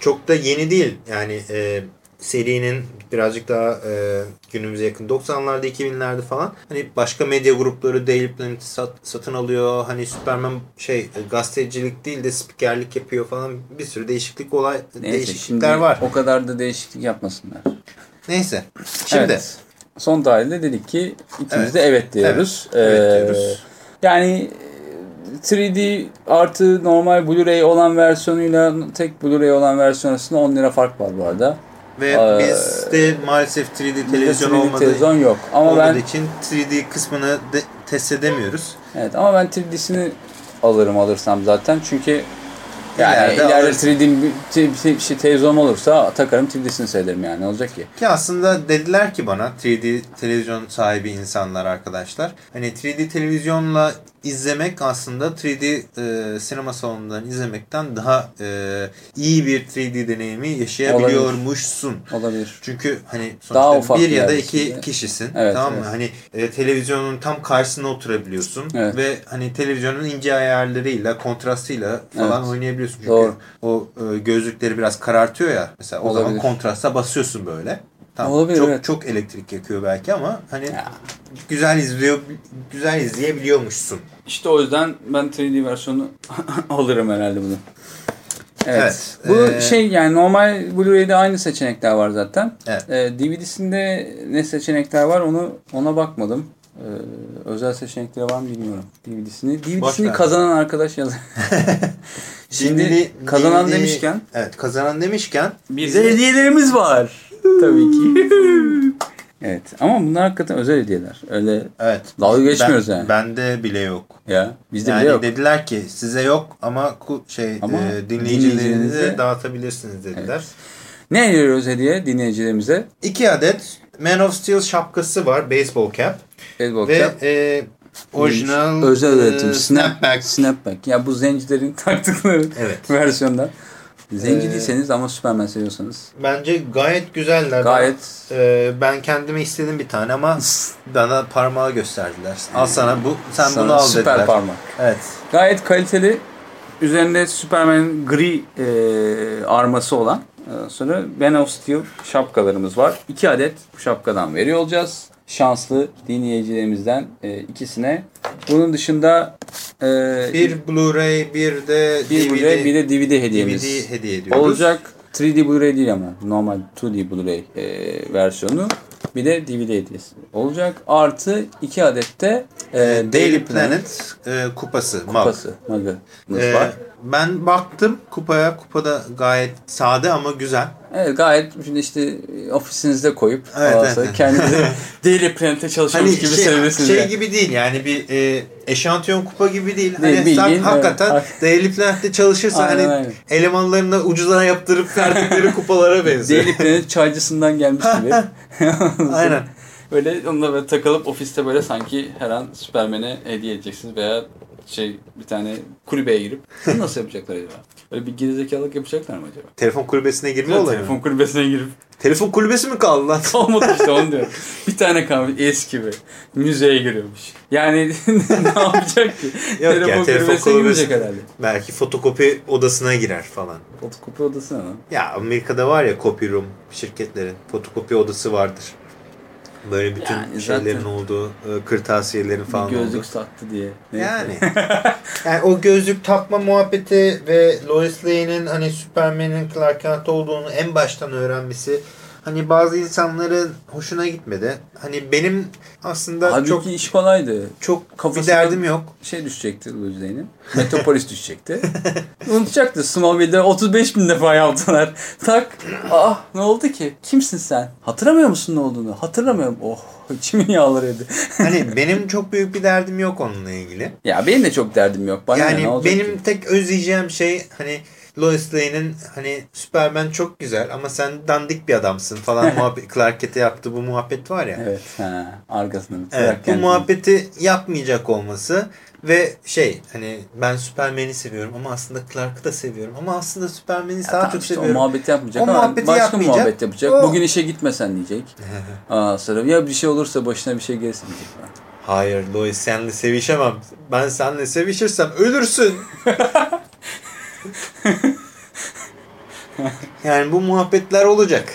çok da yeni değil. Yani e, serinin birazcık daha e, günümüze yakın 90'larda 2000'lerde falan hani başka medya grupları Daily Planet'i sat, satın alıyor. Hani Superman şey e, gazetecilik değil de spikerlik yapıyor falan bir sürü değişiklik olay Neyse şimdi değişiklikler var. o kadar da değişiklik yapmasınlar. Neyse. Şimdi Evet. Son tahlilde dedik ki ikimiz Evet. de evet diyoruz. Evet, evet Ee, diyoruz. Yani e, 3D artı normal Blu-ray olan versiyonuyla tek Blu-ray olan versiyon arasında 10 lira fark var bu arada. Ve Ee, bizde maalesef 3D Bizde televizyon 3D olmadığı, televizyon yok. Ama olmadığı ben için 3D kısmını de, test edemiyoruz. evet ama ben 3D'sini alırım alırsam zaten. Çünkü yani İleride ileride, alırsın. 3D bir, bir, bir şey televizyon olursa takarım 3D'sini seyrederim yani. Ne olacak ki? Ki aslında dediler ki bana 3D televizyon sahibi insanlar arkadaşlar. Hani 3D televizyonla izlemek aslında 3D e, sinema salonundan izlemekten daha e, iyi bir 3D deneyimi yaşayabiliyormuşsun. Olabilir. Çünkü hani Daha sonuçta ufak bir ya da iki içinde. kişisin. Evet, tamam mı? evet. Hani e, televizyonun tam karşısına oturabiliyorsun Evet. ve hani televizyonun ince ayarlarıyla, kontrastıyla falan Evet. oynayabiliyorsun. Çünkü Doğru. o e, gözlükleri biraz karartıyor ya. Mesela o zaman Olabilir. kontrasta basıyorsun böyle. Tamam. Olabilir, çok evet. çok elektrik yakıyor belki ama hani Ya. güzel izliyor güzel izleyebiliyormuşsun. İşte o yüzden ben 3D versiyonu alırım herhalde bunu. Evet. Evet, Bu ee, şey yani normal Blu-ray'de aynı seçenekler var zaten. Evet. Ee, DVD'sinde ne seçenekler var onu ona bakmadım. Ee, özel seçenekleri var mı bilmiyorum. DVD'sini. DVD'sini kazanan arkadaş yazar. Şimdi DVD kazanan DVD demişken Evet kazanan demişken bir de hediyelerimiz var. Tabii ki. Evet ama bunlar hakikaten özel hediyeler. Öyle Evet. Dalga geçmiyoruz ben, yani. Bende bile yok. ya bizde yani bile yok. dediler ki size yok ama şey Ama e, dinleyicilerinize dağıtabilirsiniz dediler. Ne veriyoruz hediye dinleyicilerimize? İki adet Man of Steel şapkası var. Baseball cap. Baseball Ve cap. e, orijinal özel üretim. e, snapback. Snapback. Ya bu zencilerin taktıkları Evet. versiyonlar. Zenci Ee, değilseniz ama Superman seviyorsanız. Bence gayet güzeller. Gayet Ben, e, ben kendime istedim bir tane ama bana parmağı gösterdiler. Al sana bu. Sen sana bunu al süper dediler. parmak. Evet. Gayet kaliteli. Üzerinde Superman gri e, arması olan sonra Man of Steel şapkalarımız var. İki adet bu şapkadan veriyor olacağız. Şanslı dinleyicilerimizden e, ikisine. Bunun dışında e, Bir Blu-ray bir de bir DVD, Blu-ray bir de DVD hediyemiz DVD hediye ediyoruz. olacak. 3D Blu-ray değil ama normal 2D Blu-ray e, versiyonu. Bir de DVD hediyesi olacak. Artı iki adet de e, Daily, Daily Planet, Planet e, kupası. kupası, mug'ımız E, var. Ben baktım kupaya. Kupada gayet sade ama güzel. Evet gayet şimdi işte ofisinizde koyup Evet, evet, kendinizi Daily Planet'e çalışıyormuş Hani gibi şey, sevebilirsiniz. şey yani. gibi değil yani bir e, eşantiyon kupa gibi değil. Değil, hani sen bildiğin, hakikaten evet. Daily Planet'te çalışırsan Aynen, hani aynen. elemanlarına ucuzlara yaptırıp verdikleri kupalara benziyor. Daily Planet çaycısından gelmiş gibi. Aynen. Böyle onunla böyle takılıp ofiste böyle sanki her an Superman'e hediye edeceksiniz veya şey bir tane kulübeye girip nasıl yapacaklar acaba? Böyle bir gerizekalılık yapacaklar mı acaba? Telefon kulübesine girme olayı Telefon mı? kulübesine girip Telefon kulübesi mi kaldı lan? olmadı işte onu diyorum. Bir tane kalmış eski bir. Müzeye giriyormuş. Yani ne yapacak ki? Yok telefon ya, telefon kulübesine kulübesi- herhalde. Belki fotokopi odasına girer falan. Fotokopi odası ne lan? Ya Amerika'da var ya copy room şirketlerin fotokopi odası vardır. Böyle bütün Yani şeylerin olduğu, e, kırtasiyelerin falan gözlük olduğu. sattı diye. Neyse. Yani. yani o gözlük takma muhabbeti ve Lois Lane'in hani Superman'in Clark Kent olduğunu en baştan öğrenmesi hani bazı insanların hoşuna gitmedi. Hani benim aslında Halbuki çok iş kolaydı. çok bir Kafasına- derdim yok. Şey düşecekti Louis Lane'in. Metropolis düşecekti. Unutacaktı. Smallville'de 35 bin defa yaptılar. Tak. Ah ne oldu ki? Kimsin sen? Hatırlamıyor musun ne olduğunu? Hatırlamıyorum. Oh içimin yağları yedi. Hani benim çok büyük bir derdim yok onunla ilgili. ya benim de çok derdim yok. Bana yani ne benim ki? tek özleyeceğim şey hani Lois Lane'in hani Superman çok güzel ama sen dandik bir adamsın falan muhabbet Clark Kent'e yaptığı bu muhabbet var ya. Evet. Ha, arkasında. Evet, bu muhabbeti yapmayacak olması ve şey hani ben Superman'i seviyorum ama aslında Clark'ı da seviyorum ama aslında Superman'i daha tamam çok işte seviyorum. O muhabbeti yapmayacak O ama muhabbeti başka yapmayacak. muhabbet yapacak. O- Bugün işe gitmesen diyecek. Aa, sonra ya bir şey olursa başına bir şey gelirse diyecek. falan. Hayır Lois seninle sevişemem. Ben seninle sevişirsem ölürsün. yani bu muhabbetler olacak.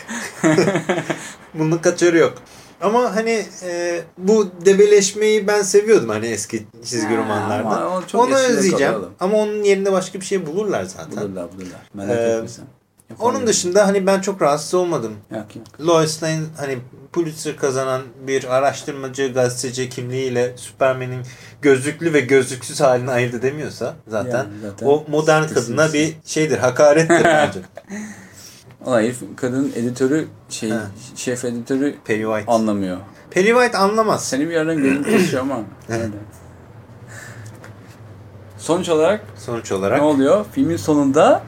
Bunun kaçarı yok. Ama hani e, bu debeleşmeyi ben seviyordum hani eski çizgi Ha, romanlarda. Onu özleyeceğim. oğlum. Ama onun yerine başka bir şey bulurlar zaten. Bulurlar bulurlar. Merak Ee, etme sen. Yaparlar. Onun dışında hani ben çok rahatsız olmadım. Yok yok. Lois Lane hani Pulitzer kazanan bir araştırmacı gazeteci kimliğiyle Superman'in gözlüklü ve gözlüksüz halini ayırt edemiyorsa zaten, Yani zaten o modern kesinlikle. kadına bir şeydir, hakarettir bence. Herif kadın editörü şey Ha. şef editörü Perry White. anlamıyor. Perry White anlamaz. Seni bir yerden gözüm kaçıyor ama. Sonuç olarak Sonuç ne olarak oluyor? Filmin sonunda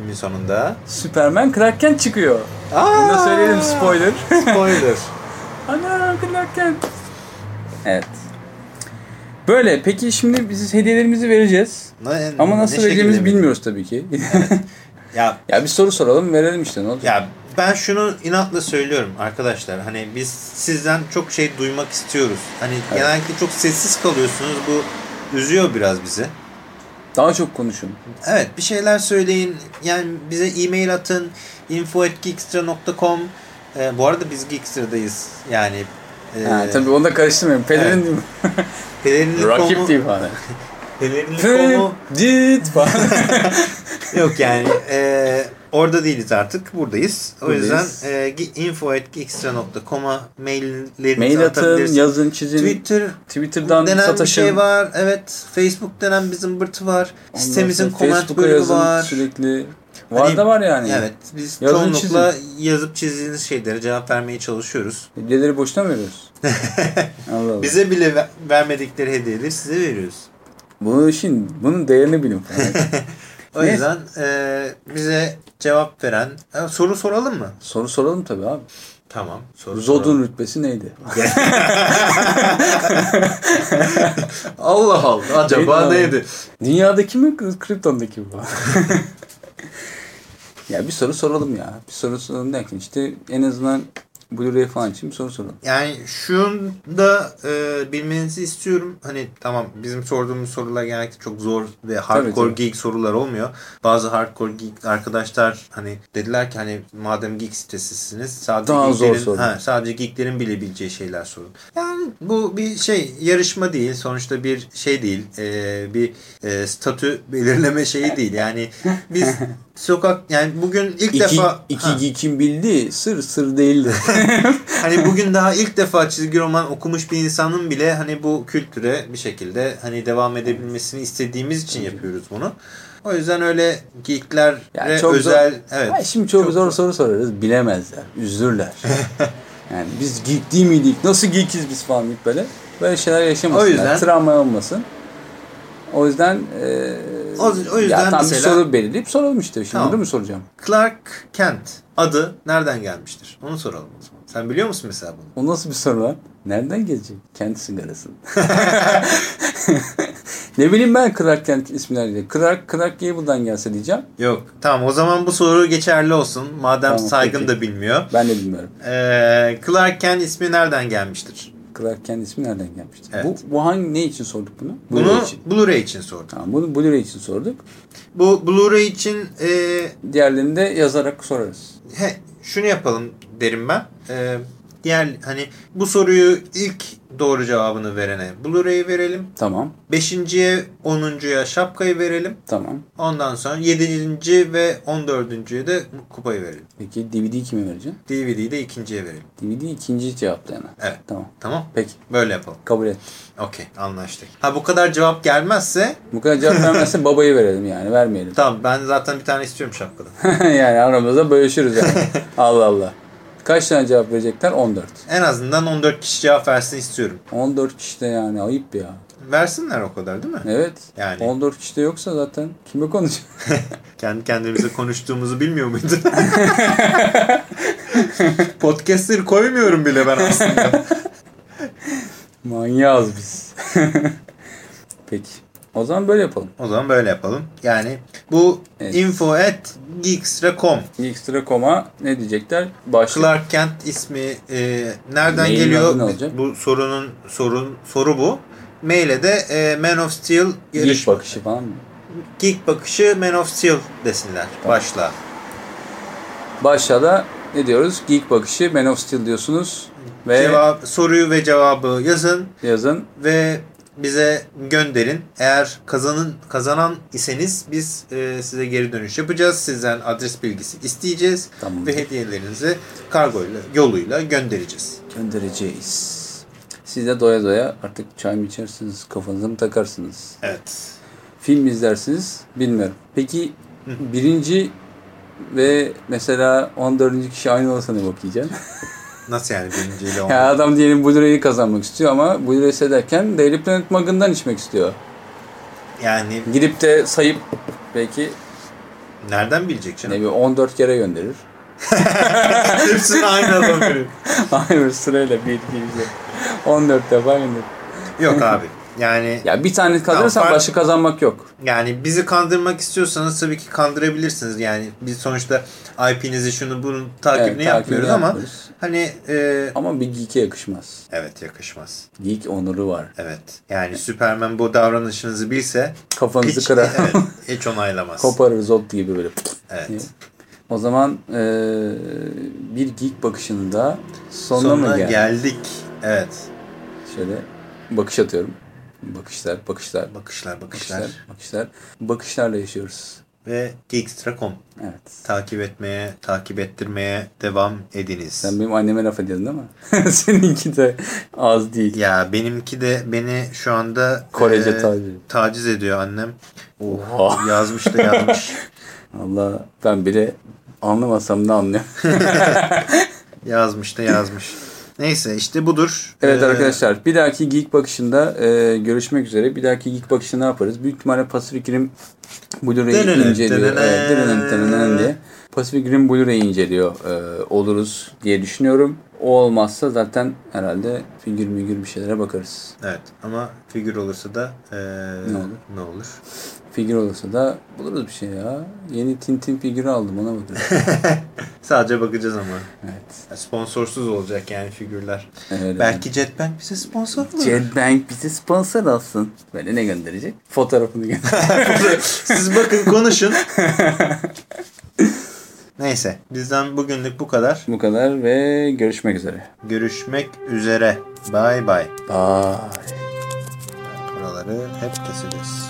filmin sonunda. Superman Clark Kent çıkıyor. Aa, Bunu da söyleyelim spoiler. Spoiler. Ana Clark Kent. Evet. Böyle. Peki şimdi biz hediyelerimizi vereceğiz. Ne- Ama nasıl ne vereceğimizi bilmiyoruz tabii ki. Ya ya bir soru soralım verelim işte ne olacak? Ya ben şunu inatla söylüyorum arkadaşlar. Hani biz sizden çok şey duymak istiyoruz. Hani genellikle çok sessiz kalıyorsunuz. Bu üzüyor biraz bizi. Daha çok konuşun. Evet bir şeyler söyleyin. Yani bize e-mail atın. info.geekstra.com ee, Bu arada biz Geekstra'dayız. Yani e, Ha, tabii onu da karıştırmayın. Pelerin evet. Pelerinli Rakip değil falan. Pelerinli dit falan. yok yani e, orada değiliz artık. Buradayız. O Buradayız. yüzden e, info.geekstra.com'a maillerinizi Mail atın, yazın, çizin. Twitter Twitter'dan denen sataşın. bir şey var. Evet. Facebook denen bir zımbırtı var. Ondan Sitemizin Facebook'a bölümü yazın var. Sürekli Var Hani- da var yani. Evet biz Yazın çoğunlukla yazıp çizdiğiniz şeylere cevap vermeye çalışıyoruz. Hediyeleri boşuna mı veriyoruz? Allah Allah. Bize bile ver- vermedikleri hediyeleri size veriyoruz. Bu işin, bunun değerini bilin. O Ne? yüzden e, bize cevap veren E, soru soralım mı? Soru soralım tabii abi. Tamam. Soru Zod'un soralım. rütbesi neydi? Allah Allah. Acaba Neydi neydi? Dünyadaki mi, Krypton'daki mi? ya bir soru soralım ya. Bir soru soralım derken işte en azından Blu-ray falan için bir soru soralım. Yani şunu da e, bilmenizi istiyorum. Hani tamam bizim sorduğumuz sorular genellikle çok zor ve hardcore tabii. geek sorular olmuyor. Bazı hardcore geek arkadaşlar hani dediler ki hani madem geek sitesisiniz sadece Daha zor geeklerin, sorun. ha, sadece geeklerin bilebileceği şeyler sorun. Yani bu bir şey yarışma değil. Sonuçta bir şey değil. e, bir e, statü belirleme şeyi değil. Yani biz sokak yani bugün ilk İki, defa iki Ha. geek'in bildiği sır sır değildir. hani bugün daha ilk defa çizgi roman okumuş bir insanın bile hani bu kültüre bir şekilde hani devam edebilmesini istediğimiz için yapıyoruz bunu. O yüzden öyle geeklere Yani çok özel zor. evet. Ay şimdi çok, Çok zor zor. soru sorarız. Bilemezler. Üzülürler. yani biz geek değil miydik? Nasıl geekiz biz falan böyle. Böyle şeyler yaşamasınlar. O yüzden- Travma olmasın. O yüzden e, O- o yüzden ya tam mesela- bir soru belirleyip soralım işte. Şimdi Tamam. mu soracağım? Clark Kent adı nereden gelmiştir? Onu soralım o zaman. Sen biliyor musun mesela bunu? O nasıl bir soru lan? Nereden gelecek? Kendi sigarasın. ne bileyim ben Clark Kent ismini. Clark, Clark Gable'dan gelse diyeceğim. Yok. Tamam o zaman bu soru geçerli olsun. Madem Tamam, Saygın peki. da bilmiyor. Ben de bilmiyorum. Ee, Clark Kent ismi nereden gelmiştir? Clark Kent ismi nereden gelmişti? Evet. Bu, bu hangi ne için sorduk bunu? Bunu Blu-ray için. Blu-ray için sordum. Tamam bunu Blu-ray için sorduk. Bu Blu-ray için e, Diğerlerini de yazarak sorarız. he, şunu yapalım derim ben. Ee, diğer hani bu soruyu ilk doğru cevabını verene Blu-ray'i verelim. Tamam. Beşinciye, onuncuya şapkayı verelim. Tamam. Ondan sonra yedinci ve on dördüncüye de kupayı verelim. Peki DVD kime vereceğim? DVD'yi de ikinciye verelim. DVD ikinci cevaplayana. Evet. Tamam. Tamam. Peki. Böyle yapalım. Kabul et. Okey anlaştık. Ha bu kadar cevap gelmezse Bu kadar cevap vermezse babayı verelim yani. Vermeyelim. tamam ben zaten bir tane istiyorum şapkadan. yani aramızda bölüşürüz yani. Allah Allah. Kaç tane cevap verecekler? 14. En azından 14 kişi cevap versin istiyorum. 14 kişi de yani ayıp ya. Versinler o kadar değil mi? Evet. Yani. 14 kişi de yoksa zaten kime konuşacak? Kendi kendimize konuştuğumuzu bilmiyor muydun? Podcast'leri koymuyorum bile ben aslında. Manyağız biz. Peki. O zaman böyle yapalım. O zaman böyle yapalım. Yani bu Evet. info at geeks.com Geekstra.com'a ne diyecekler? Başlık. Clark Kent ismi e, nereden Mailin geliyor? Bu sorunun sorun soru bu. Maile de e, Man of Steel Geek yarışma. bakışı falan mı? Geek bakışı Man of Steel desinler. Başla. Başta ne diyoruz? Geek bakışı Man of Steel diyorsunuz. Ve Cevap, soruyu ve cevabı yazın yazın. ve bize gönderin. Eğer kazanın kazanan iseniz biz e, size geri dönüş yapacağız. Sizden adres bilgisi isteyeceğiz Tamam. ve hediyelerinizi kargoyla yoluyla göndereceğiz. Göndereceğiz. Siz de doya doya artık çay mı içersiniz? Kafanıza mı takarsınız? Evet. Film izlersiniz? Bilmiyorum. Peki birinci ve mesela 14. kişi aynı olsa ne bakacaksın? Nasıl yani birinciyle ya olmadı? adam diyelim Blu-ray'i kazanmak istiyor ama Blu-ray seyrederken Daily Planet mug'ından içmek istiyor. Yani Gidip de sayıp belki nereden bilecek canım? ne bileyim 14 kere gönderir. Hepsini aynı adam veriyor. Aynı sırayla bir, iki, üç, 14 defa gönderir. Yok abi. Yani Ya bir tane kazanırsan Tamam, başka kazanmak yok. yani bizi kandırmak istiyorsanız tabii ki kandırabilirsiniz. Yani biz sonuçta IP'nizi şunu bunun takibini Evet, takibini yapmıyoruz ama hani e, Ama bir geek'e yakışmaz. evet yakışmaz. Geek onuru var. Evet. Yani Superman bu davranışınızı bilse Kafanızı hiç, kırar. evet, hiç onaylamaz. Koparır zot gibi böyle. Evet. O zaman eee, bir geek bakışının da sonuna, Sonuna mı geldik? geldik. Evet. Şöyle bakış atıyorum. Bakışlar, bakışlar, Bakışlar, bakışlar. bakışlar, bakışlar. Bakışlarla yaşıyoruz. Ve Geekstra.com Evet. takip etmeye, takip ettirmeye devam ediniz. Sen benim anneme laf ediyorsun değil mi? Seninki de az değil. Ya benimki de beni şu anda Korece e, taciz. taciz ediyor annem. Oha. Yazmış da yazmış. Allah ben bile anlamasam da anlıyorum. Yazmış da yazmış. Neyse işte budur. Evet Ee, arkadaşlar bir dahaki Geek Bakışı'nda e, görüşmek üzere. Bir dahaki Geek Bakışı'nda ne yaparız? Büyük ihtimalle Pacific Rim Blu-ray'i inceliyor. Evet, diye. Pacific Rim Blu-ray'i inceliyor e, oluruz diye düşünüyorum. O olmazsa zaten herhalde figür migür bir şeylere bakarız. Evet ama figür olursa da ee, Ne olur? Ne olur? Figür olursa da buluruz bir şey ya. Yeni Tintin figürü aldım ona bakarız. Sadece bakacağız ama. evet. Sponsorsuz olacak yani figürler. Öyle. Belki Jetbank bize sponsor olur. Jetbank bize sponsor olsun. Böyle ne gönderecek? Fotoğrafını gönder. Siz bakın konuşun. Neyse bizden bugünlük bu kadar. Bu kadar ve görüşmek üzere. Görüşmek üzere. Bye bye. Bye. Buraları hep keseceğiz.